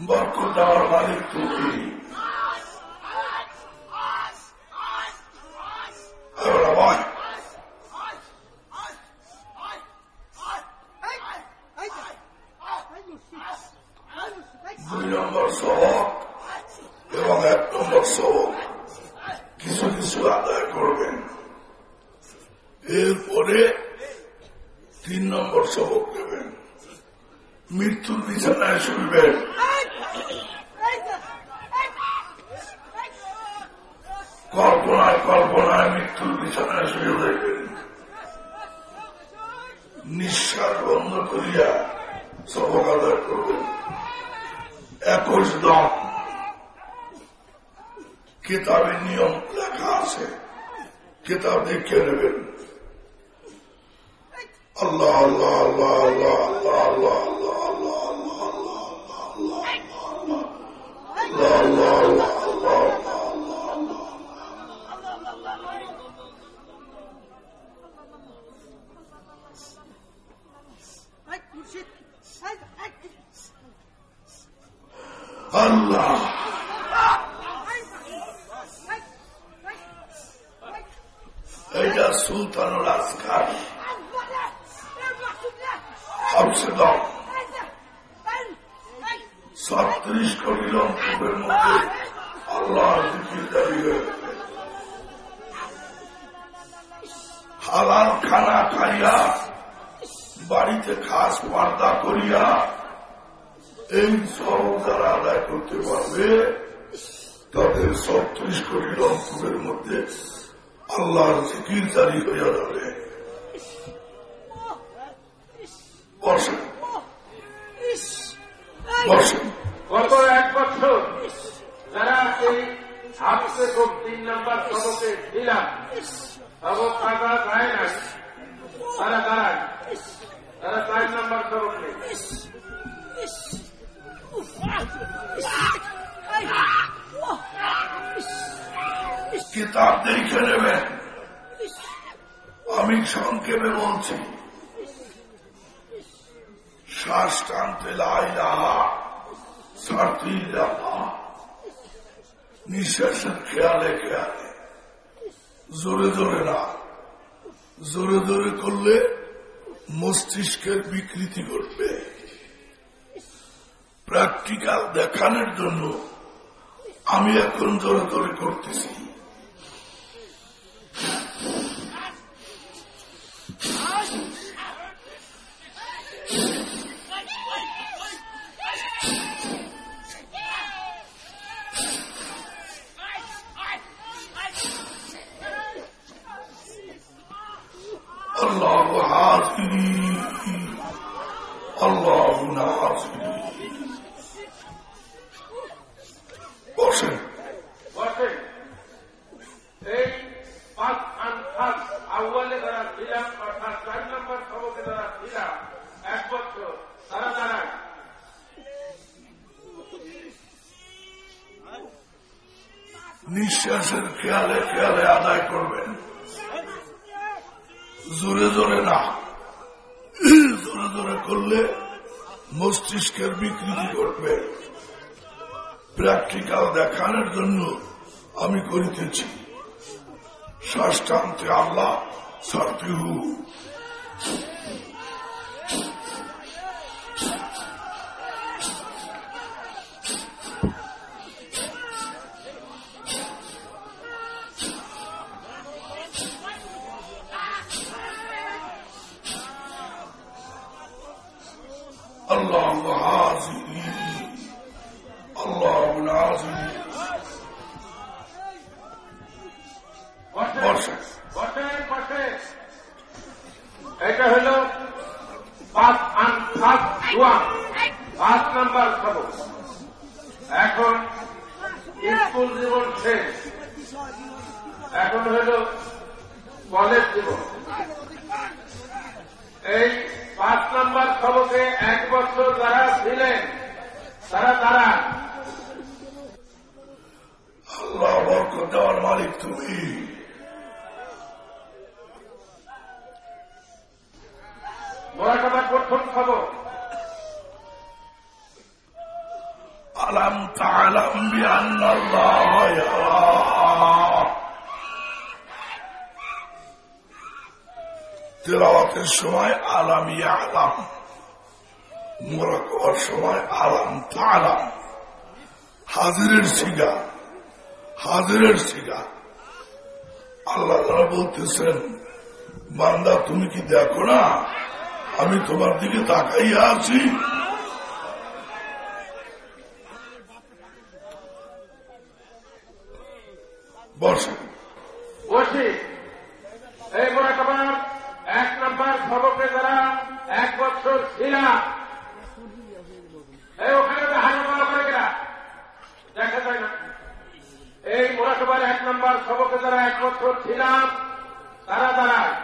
Speaker 4: বরকতার মালিক তুমি দুই নম্বর সবক এবং এক নম্বর সবক কিছু কিছু আদায় করবেন এরপরে তিন নম্বর সবক দেবেন মৃত্যুর বিছানায় শুনবেন বিছানায় শুয়ে নিঃশ্বাস বন্ধ করিয়া সবক করবেন একুশ দম কিতাবে নিয়ম লেখা আছে কিতাব দেখে নেবেন আল্লাহ আল্লাহ আল্লাহ আল্লাহ আল্লাহ আল্লাহ কিতাব দেখে নেবেন আমি সংক্ষেপে বলছি। শ্বাস টানতে লাইলাহা নিঃশ্বাসের খেয়ালে খেয়ালে। জোরে জোরে না। জোরে জোরে করলে মস্তিষ্কের বিকৃতি ঘটবে। প্র্যাকটিক্যাল দেখানোর জন্য আমি এখন জোরে জোরে করতেছি। Ah! সারতে সময় আলাম ইয়া ইয়ালাম। মোরাকবার সময় আলাম তালাম। হাজিরের সিগা হাজিরের সিগা আল্লাহ তারা বলতেছেন, বান্দা তুমি কি দেখো না? আমি তোমার দিকে তাকাইয়া আছি বসে
Speaker 2: বসি এই মোরাকাবার এক নম্বর সবকে যারা এক বছর ছিলাম এই ওখানে তো হাজার বলা করে কিনা দেখা যায় না এই মোরাকাবার এক নম্বর সবকে যারা এক বছর ছিলাম তারা দাঁড়ায়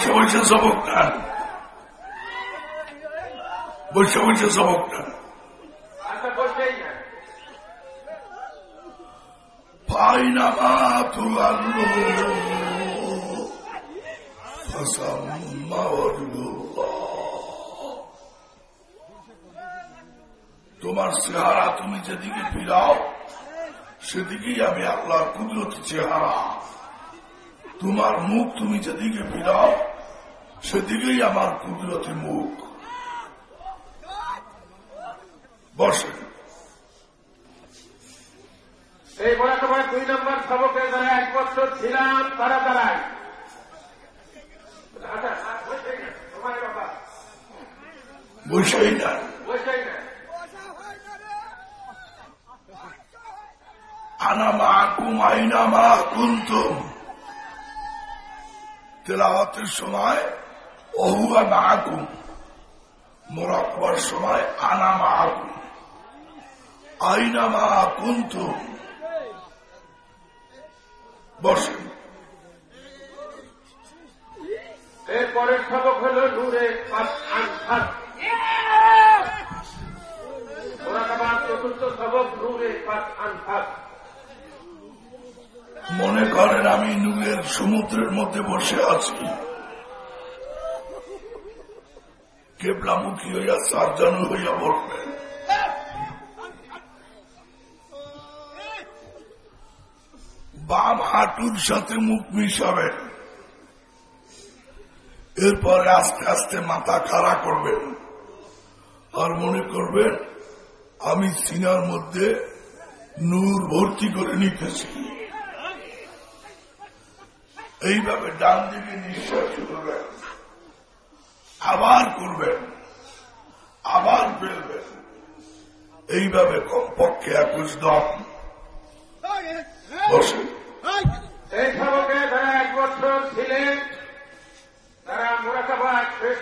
Speaker 4: বসে বসে সবক না বসে বসে সবক
Speaker 2: না
Speaker 4: ফাইনামা তুয়াল তোমার চেহারা তুমি যেদিকে ফিরাও, সেদিকেই আমি আল্লাহর কুদরত চেহারা। তোমার মুখ তুমি যেদিকে ফিরাও সেদিকেই আমার কুদরতি মুখ। বসেন।
Speaker 2: এই মোরাকাবার দুই নম্বর সবকে যারা এক বছর ছিলাম তারা আচ্ছা বসেই না। তোমার
Speaker 4: বসেই না আনা মাকুম আইনা মা কুন্তুম তেলাওয়াতের সময় মা কুন্তুম বসেন
Speaker 2: এর সবক হল নূরে পাঁচ আনফাত চতুর্থ সবক নূরে পাঁচ আনফাত
Speaker 4: মনে করেন আমি নূরের সমুদ্রের মধ্যে বসে আছি। কেবলামুখী হইয়া সার্জানু হইয়া বসবেন। বাম হাঁটুর সাথে মুখ মিশাবেন এরপরে আস্তে আস্তে মাথা খাড়া করবেন আর মনে করবেন আমি সিনার মধ্যে নূর ভর্তি করে নিতেছি। এইভাবে ডান দিকে নিঃশ্বাস করবেন আবার করবেন আবার ফেলবেন এইভাবে কমপক্ষে একুশ দম। বসে।
Speaker 3: সবকে যারা এক বছর ছিলেন তারা শেষ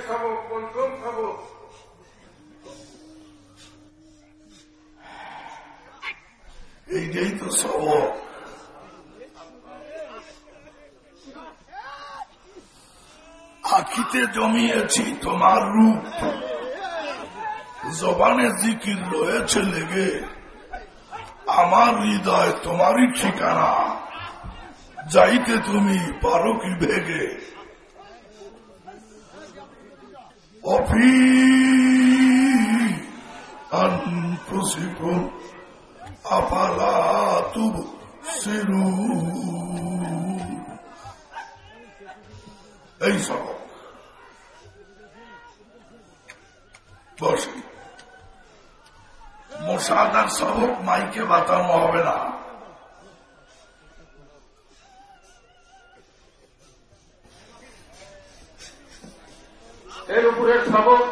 Speaker 3: পঞ্চম
Speaker 4: এইটাই তো সবক আখিতে জমিয়েছি তোমার রূপ। জবানে জিকির রয়েছে লেগে। আমার হৃদয় তোমারই ঠিকানা। যাইতে তুমি পারো কি ভেগে? অফি আনফুসিকুম আফালা তুবসিরুন এই সবক মশাদার সবক মাইকে বাতানো হবে না।
Speaker 3: এর উপরের সবক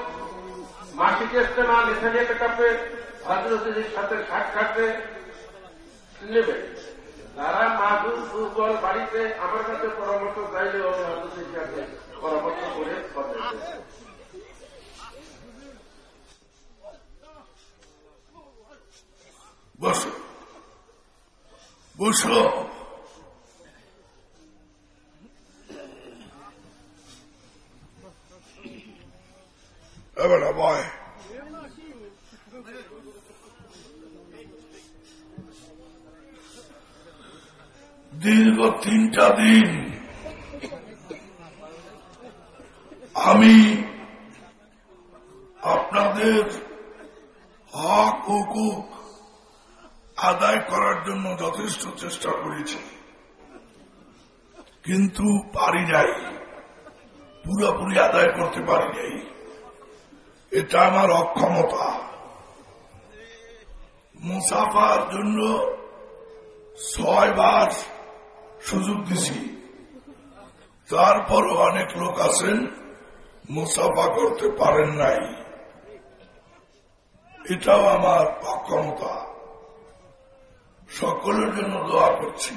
Speaker 3: মাসিক ইস্তেমা লিসানিয়া কেটাপে হজরতের সাথে সাক্ষাতে নেবে। যারা মাদুর দুর্বল বাড়িতে আমার কাছে পরামর্শ চাইলে আমি হজরতের সাথে পরামর্শ করে
Speaker 4: বসো। বসো। এবার ভয় দীর্ঘ তিনটা দিন আমি আপনাদের হক, হুকুক আদায় করার জন্য যথেষ্ট চেষ্টা করেছি। কিন্তু পারি নাই। পুরোপুরি আদায় করতে পারি নাই। এটা আমার অক্ষমতা। মুসাফার জন্য ছয়বার সুযোগ দিছি। তারপরও অনেক লোক আছেন, মুসাফা করতে পারেন নাই। এটাও আমার অক্ষমতা। সকলের জন্য দোয়া করছি।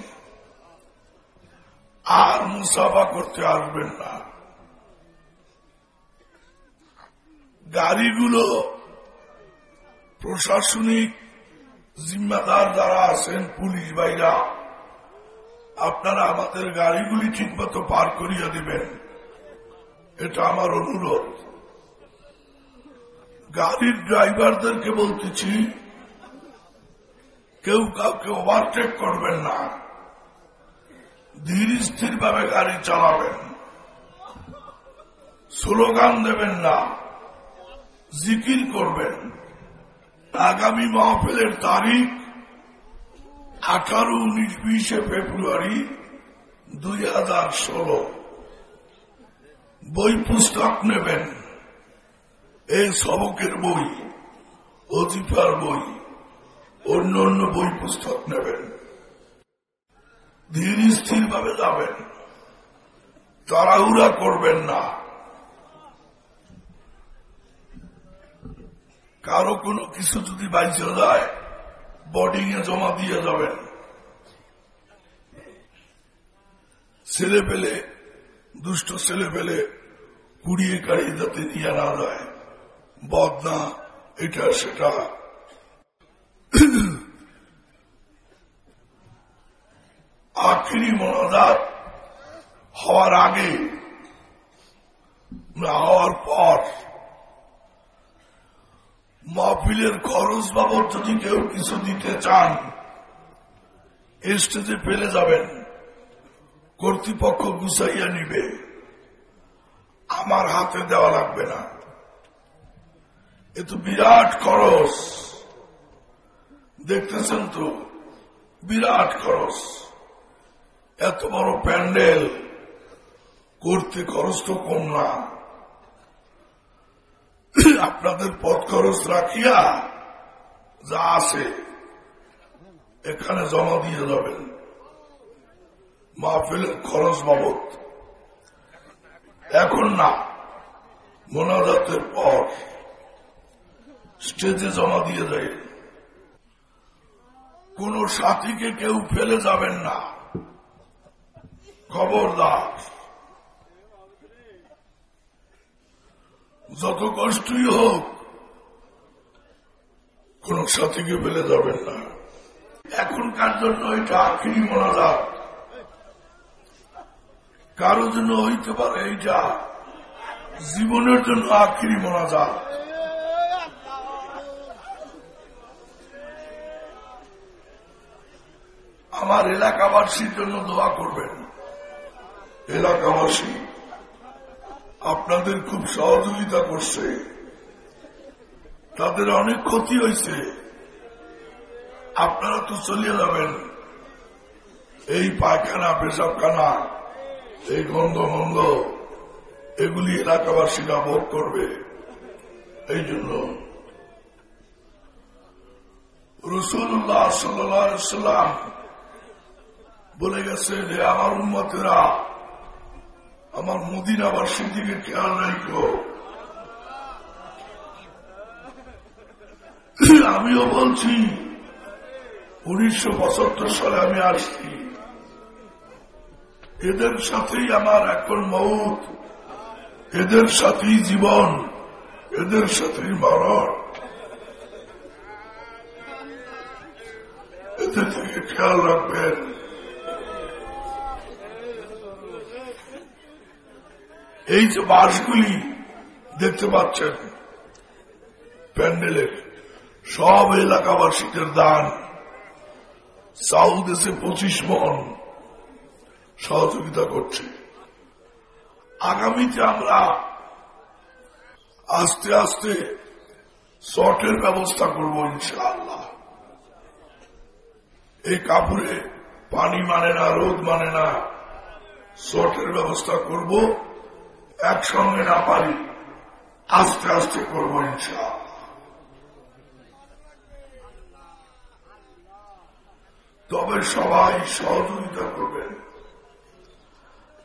Speaker 4: আর মুসাফা করতে আসবেন না। গাড়িগুলো প্রশাসনিক জিম্মাদার যারা আছেন, পুলিশ ভাইরা, আপনারা আমাদের গাড়িগুলি ঠিকমতো পার করিয়ে দিবেন। এটা আমার অনুরোধ। গাড়ির ড্রাইভারদেরকে বলতেছি, কেউ কাউকে ওভারটেক করবেন না। ধীর স্থির ভাবে গাড়ি চালাবেন। স্লোগান দেবেন না। জিকির করবেন। আগামী মাহফিলের তারিখ আঠারো, উনিশ, বিশে ফেব্রুয়ারি দুই হাজার ষোলো। বই পুস্তক নেবেন। এই সবকের বই, অজিফার বই, অন্য অন্য বই পুস্তক নেবেন। ধীর স্থির ভাবে যাবেন। তাড়াহুড়া করবেন না। কারও কোনো কিছু যদি বাইচে যায় বোর্ডিং এ জমা দিয়ে যাবেন ছেলে পেলে দুষ্ট ছেলে পেলে কুড়িয়ে কাড়িয়ে যাতে নিয়ে না যায়। বদনা এটা, সেটা। আখিরি মনাজাত হওয়ার আগে, না হওয়ার পর মাহফিলের খরচ বাবদ যদি কেউ কিছু দিতে চান স্টেজে পেলে যাবেন। কর্তৃপক্ষ গুছাইয়া নিবে। আমার হাতে দেওয়া লাগবে না। এ তো বিরাট খরচ। দেখতেছেন তো, বিরাট খরচ। এত বড় প্যান্ডেল, করতে খরচ তো কম না। আপনাদের পথ খরচ রাখিয়া যা আছে এখানে জমা দিয়ে যাবেন। মাহফিলের খরচ বাবদ। এখন না, মোনাজাতের পর স্টেজে জমা দিয়ে দেয় কোন সাথীকে কেউ ফেলে যাবেন না। খবরদার। যত কষ্টই হোক, কোন সাথীকে ফেলে যাবেন না। এখনকার জন্য এটা আখিরি মোনাজাত কারও জন্য হইতে পারে এইটা জীবনের জন্য আখিরি মোনাজাত আমার এলাকাবাসীর জন্য দোয়া করবেন। এলাকাবাসী আপনাদের খুব সহযোগিতা করছে। তাদের অনেক ক্ষতি হয়েছে। আপনারা তো চলিয়ে যাবেন। এই পায়খানা, পেশাবখানা, এই গন্ধ মন্দ, এগুলি এলাকাবাসীরা ভোগ করবে। এই জন্য রসুল্লাহ সাল্লাম বলে গেছে যে আমার উন্মতেরা আমার মদিনাবাসীর দিকে খেয়াল রাখো। আমিও বলছি, উনিশশো পঁচাত্তর সালে আমি আসছি। এদের সাথেই আমার এখন মৌত। এদের সাথেই জীবন। এদের সাথেই মরণ। এদের থেকে খেয়াল রাখবেন। এই যে বাসগুলি দেখতে পাচ্ছেন, প্যান্ডেলের সব এলাকাবাসীদের দান। সাউথ এসে পঁচিশ মন সহযোগিতা করছে। আগামীতে আমরা আস্তে আস্তে শর্টের ব্যবস্থা করব ইনশাআল্লাহ। এই কাপড়ে পানি মানে না, রোদ মানে না শর্টের ব্যবস্থা করব। একসঙ্গে না পারি, আস্তে আস্তে করব ইনশাআল্লাহ। তবে সবাই সহযোগিতা করবেন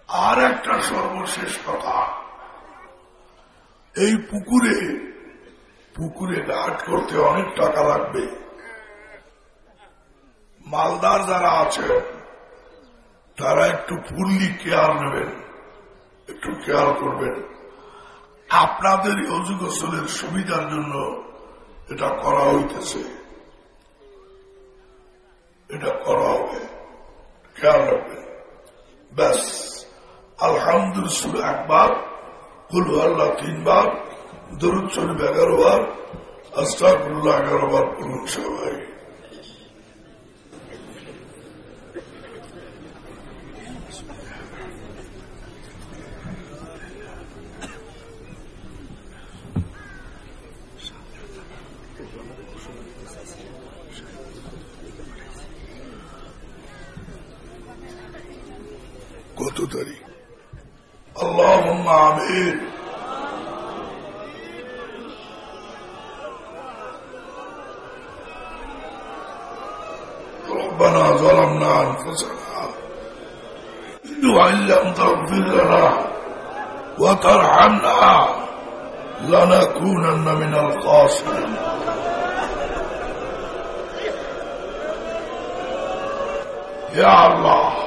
Speaker 4: আর একটা সর্বশেষ কথা, এই পুকুরে পুকুরে ঘাট করতে অনেক টাকা লাগবে। মালদার যারা আছেন তারা একটু ফুললি কেয়ার নেবেন। একটু খেয়াল করবেন। আপনাদের অজু গোসলের সুবিধার জন্য এটা করা হইতেছে। এটা করা হবে। খেয়াল রাখবেন। ব্যাস। আলহামদুলিল্লাহ একবার, কুল আল্লাহ তিনবার, দরুদ এগারো বার আস্তাকুল্লাহ এগারো বার করুন সবাই। وتدري. اللهم عمير ربنا ظلمنا أنفسنا. أن لم تغفر لنا وترحمنا. لنكونن من الخاسرين. يا الله.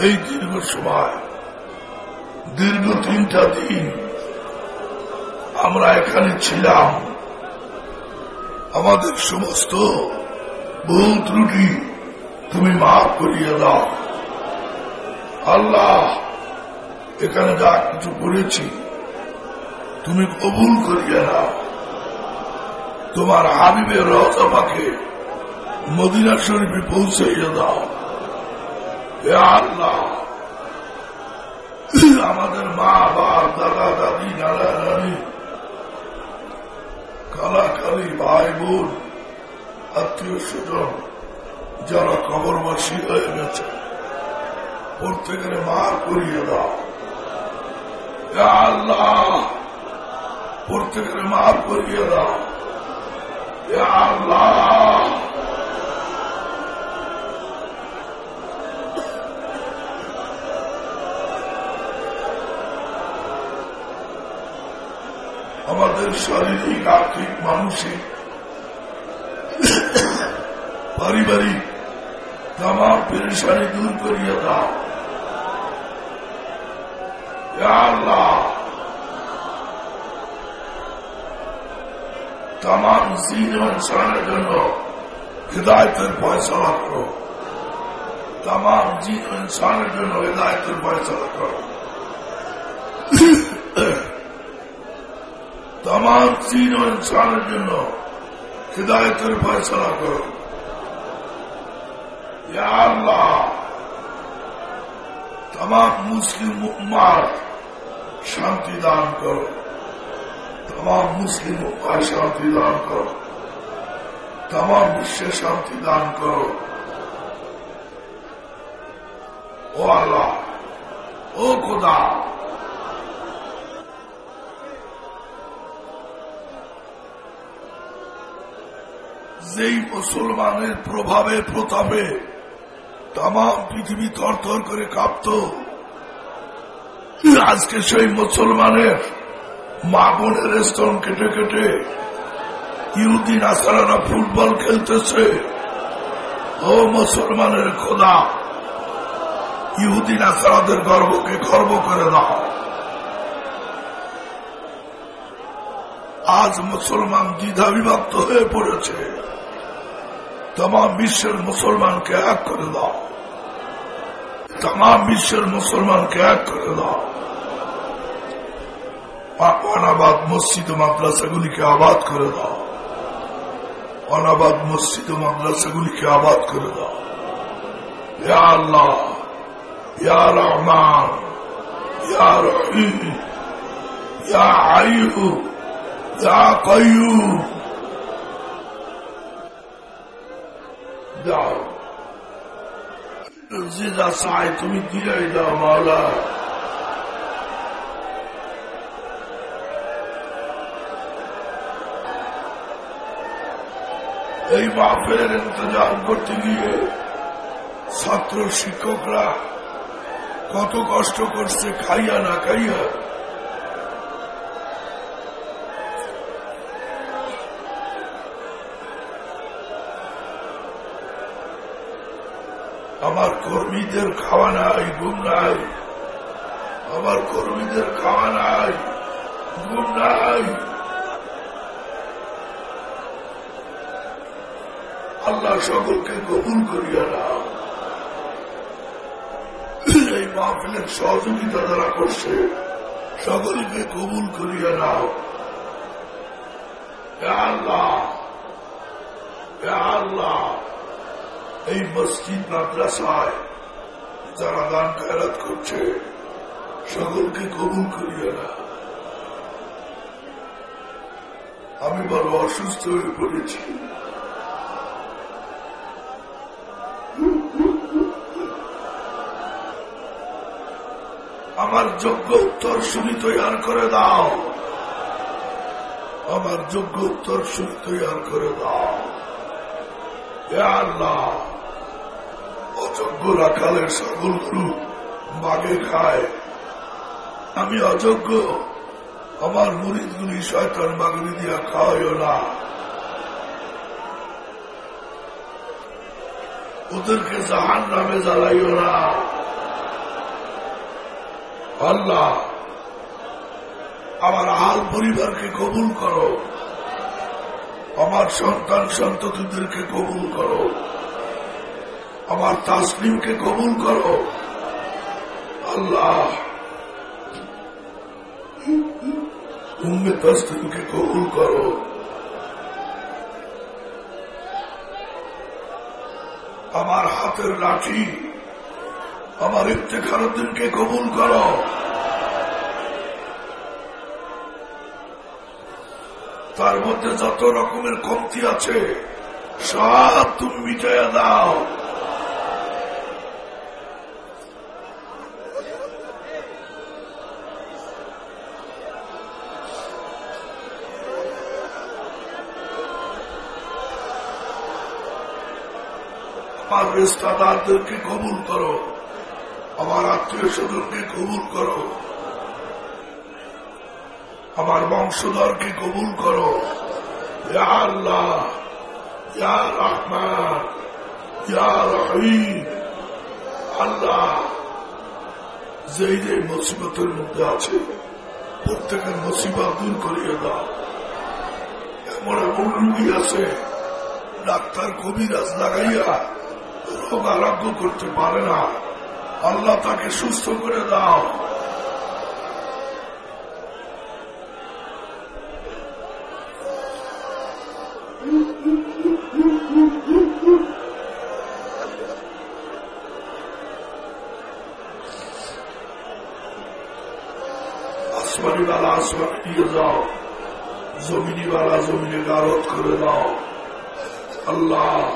Speaker 4: এই দীর্ঘ সময়, দীর্ঘ তিনটা দিন আমরা এখানে ছিলাম। আমাদের সমস্ত ভুল ত্রুটি তুমি মাফ করিয়ে দাও। আল্লাহ এখানে যা কিছু করেছি, তুমি কবুল করিয়ে নাও। তোমার হাবিবের রহতামাকে মদিনা শরীফে পৌঁছাইয়া দাও। আল্লাহ। আমাদের মা বাপ, দাদা, দাদি, নানা, নানি, খালি ভাই, বোন, আত্মীয় স্বজন, যারা কবরবাসী হয়ে গেছে, প্রত্যেকের মার করিয়ে দাও। আল্লাহ, প্রত্যেকের মার করিয়ে দাও। আল্লাহ। আমাদের শারীরিক, আর্থিক, মানসিক, পারিবারিক তাম পেরেশানি দূর করিয়া দাও। আল্লাহ। তাম জিন ইনসানের জন্য হৃদায়তের ফয়সলা করো। তাম জিন ইনসানের জন্য হৃদায়তের ফয়সলা করো। তাম জিন ইনসানের জন্য হৃদায়তের ফয়সলা করো। আল্লাহ মুসলিম উম্মার শান্তি দান করো। তাম মুসলিম উম্মার শান্তি দান করো। তাম বিশ্বে শান্তি দান করো। ও আল্লাহ, ও খোদা যেই মুসলমানের প্রভাবে, প্রতাপে তাম পৃথিবী থর করে কাঁপত, আজকে সেই মুসলমানের মা বোনের স্তন কেটে কেটে ইহুদিন আসারারা ফুটবল খেলতেছে। ও মুসলমানের খোদা ইহুদিন আসারাদের গর্বকে গর্ব করে দাও। আজ মুসলমান দ্বিধা বিভক্ত হয়ে পড়েছে। তাম বিশ্বের মুসলমানকে এক করে দাও। তাম বিশ্বের মুসলমানকে এক করে দাও। অনাবাদ মসজিদ মাদ্রাসাগুলিকে আবাদ করে দাও। অনাবাদ মসজিদ মাদ্রাসাগুলিকে আবাদ করে দাও। ইয়া আল্লাহ, ইয়া রহমান রহিম আয়ু ইয়া কয়ুম দাও। যেটা চাই তুমি দিয়ে দাও, মাওলা। এই মাপের ইন্তজাম করতে গিয়ে ছাত্র শিক্ষকরা কত কষ্ট করছে, খাইয়া না খাইয়া আমার কর্মীদের খাওয়া নাই, ঘুম নাই। আমার কর্মীদের খাওয়া নাই, ঘুম নাই। আল্লাহ সকলকে কবুল করিয়া না এই মাহফিলের সহযোগিতা যারা করছে, সকলকে কবুল করিয়া নাও। আল্লাহ আল্লাহ, এই মসজিদ মাদ্রাসায় যারা দান খায়রাত করছে। সকলকে কবুল করিয়া না। আমি বড় অসুস্থ হয়ে পড়েছি। আমার যোগ্য উত্তর শুনি তৈয়ার করে দাও। আমার যোগ্য উত্তর শুনি তৈয়ার করে দাও। আল্লাহ। অযোগ্য রাখালের সকল গরু বাগে খায়। আমি অযোগ্য। আমার মরিদগুলি শয়তান বাগরি দিয়া খাওয়াইও না। ওদেরকে জাহান নামে জ্বালাইও না। আল্লাহ, আমার আল পরিবারকে কবুল করো। আমার সন্তান সন্ততিদেরকে কবুল করো। আমার তাসলিমকে কবুল করো। আল্লাহ। উম্মে তাসলিমকে কবুল করো। আমার হাতের লাঠি, আমার ইফতেখারুদ্দিনকে কবুল করো। তার মধ্যে যত রকমের কমতি আছে, সব তুমি মিটাইয়া দাও আমার রেস্তাদারদেরকে কবুল করো। আমার আত্মীয় স্বজনকে কবুল করো। আমার বংশধরকে কবুল করো। আল্লাহ যেই যে মুসিবতের মধ্যে আছে, প্রত্যেকের মুসিবত দূর করিয়ে দাও। এমন এমন রুগী আছে, ডাক্তার কবিরাজ লাগাইয়া আরোগ্য করতে পারে না। আল্লাহ তাকে সুস্থ করে দাও। আসমানি বালা করে দাও। আল্লাহ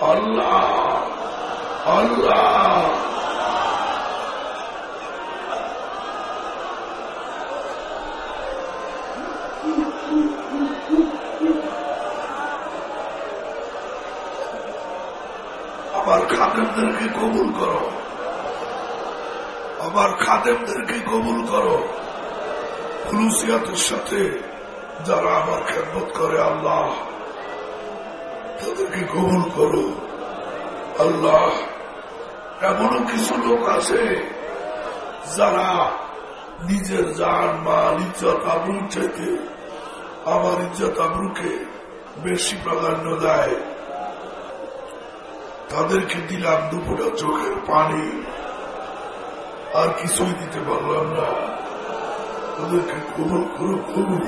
Speaker 4: আল্লাহ। আল্লাহ। আমার খাদেমদেরকে কবুল করো। আমার খাদেমদেরকে কবুল করো। খুলুসিয়াতের সাথে যারা আমার খেদমত করে আল্লাহ, তাদেরকে কবুল করো। আল্লাহ এমনও কিছু লোক আছে যারা নিজের জান, মাল, ইজ্জত, আবরুর থেকে আমার ইজ্জত, আবরুকে বেশি প্রাধান্য দেয়। তাদেরকে দিলাম দুপুরা চোখের পানি, আর কিছুই দিতে পারলাম না। তাদেরকে কবুল করো কবুল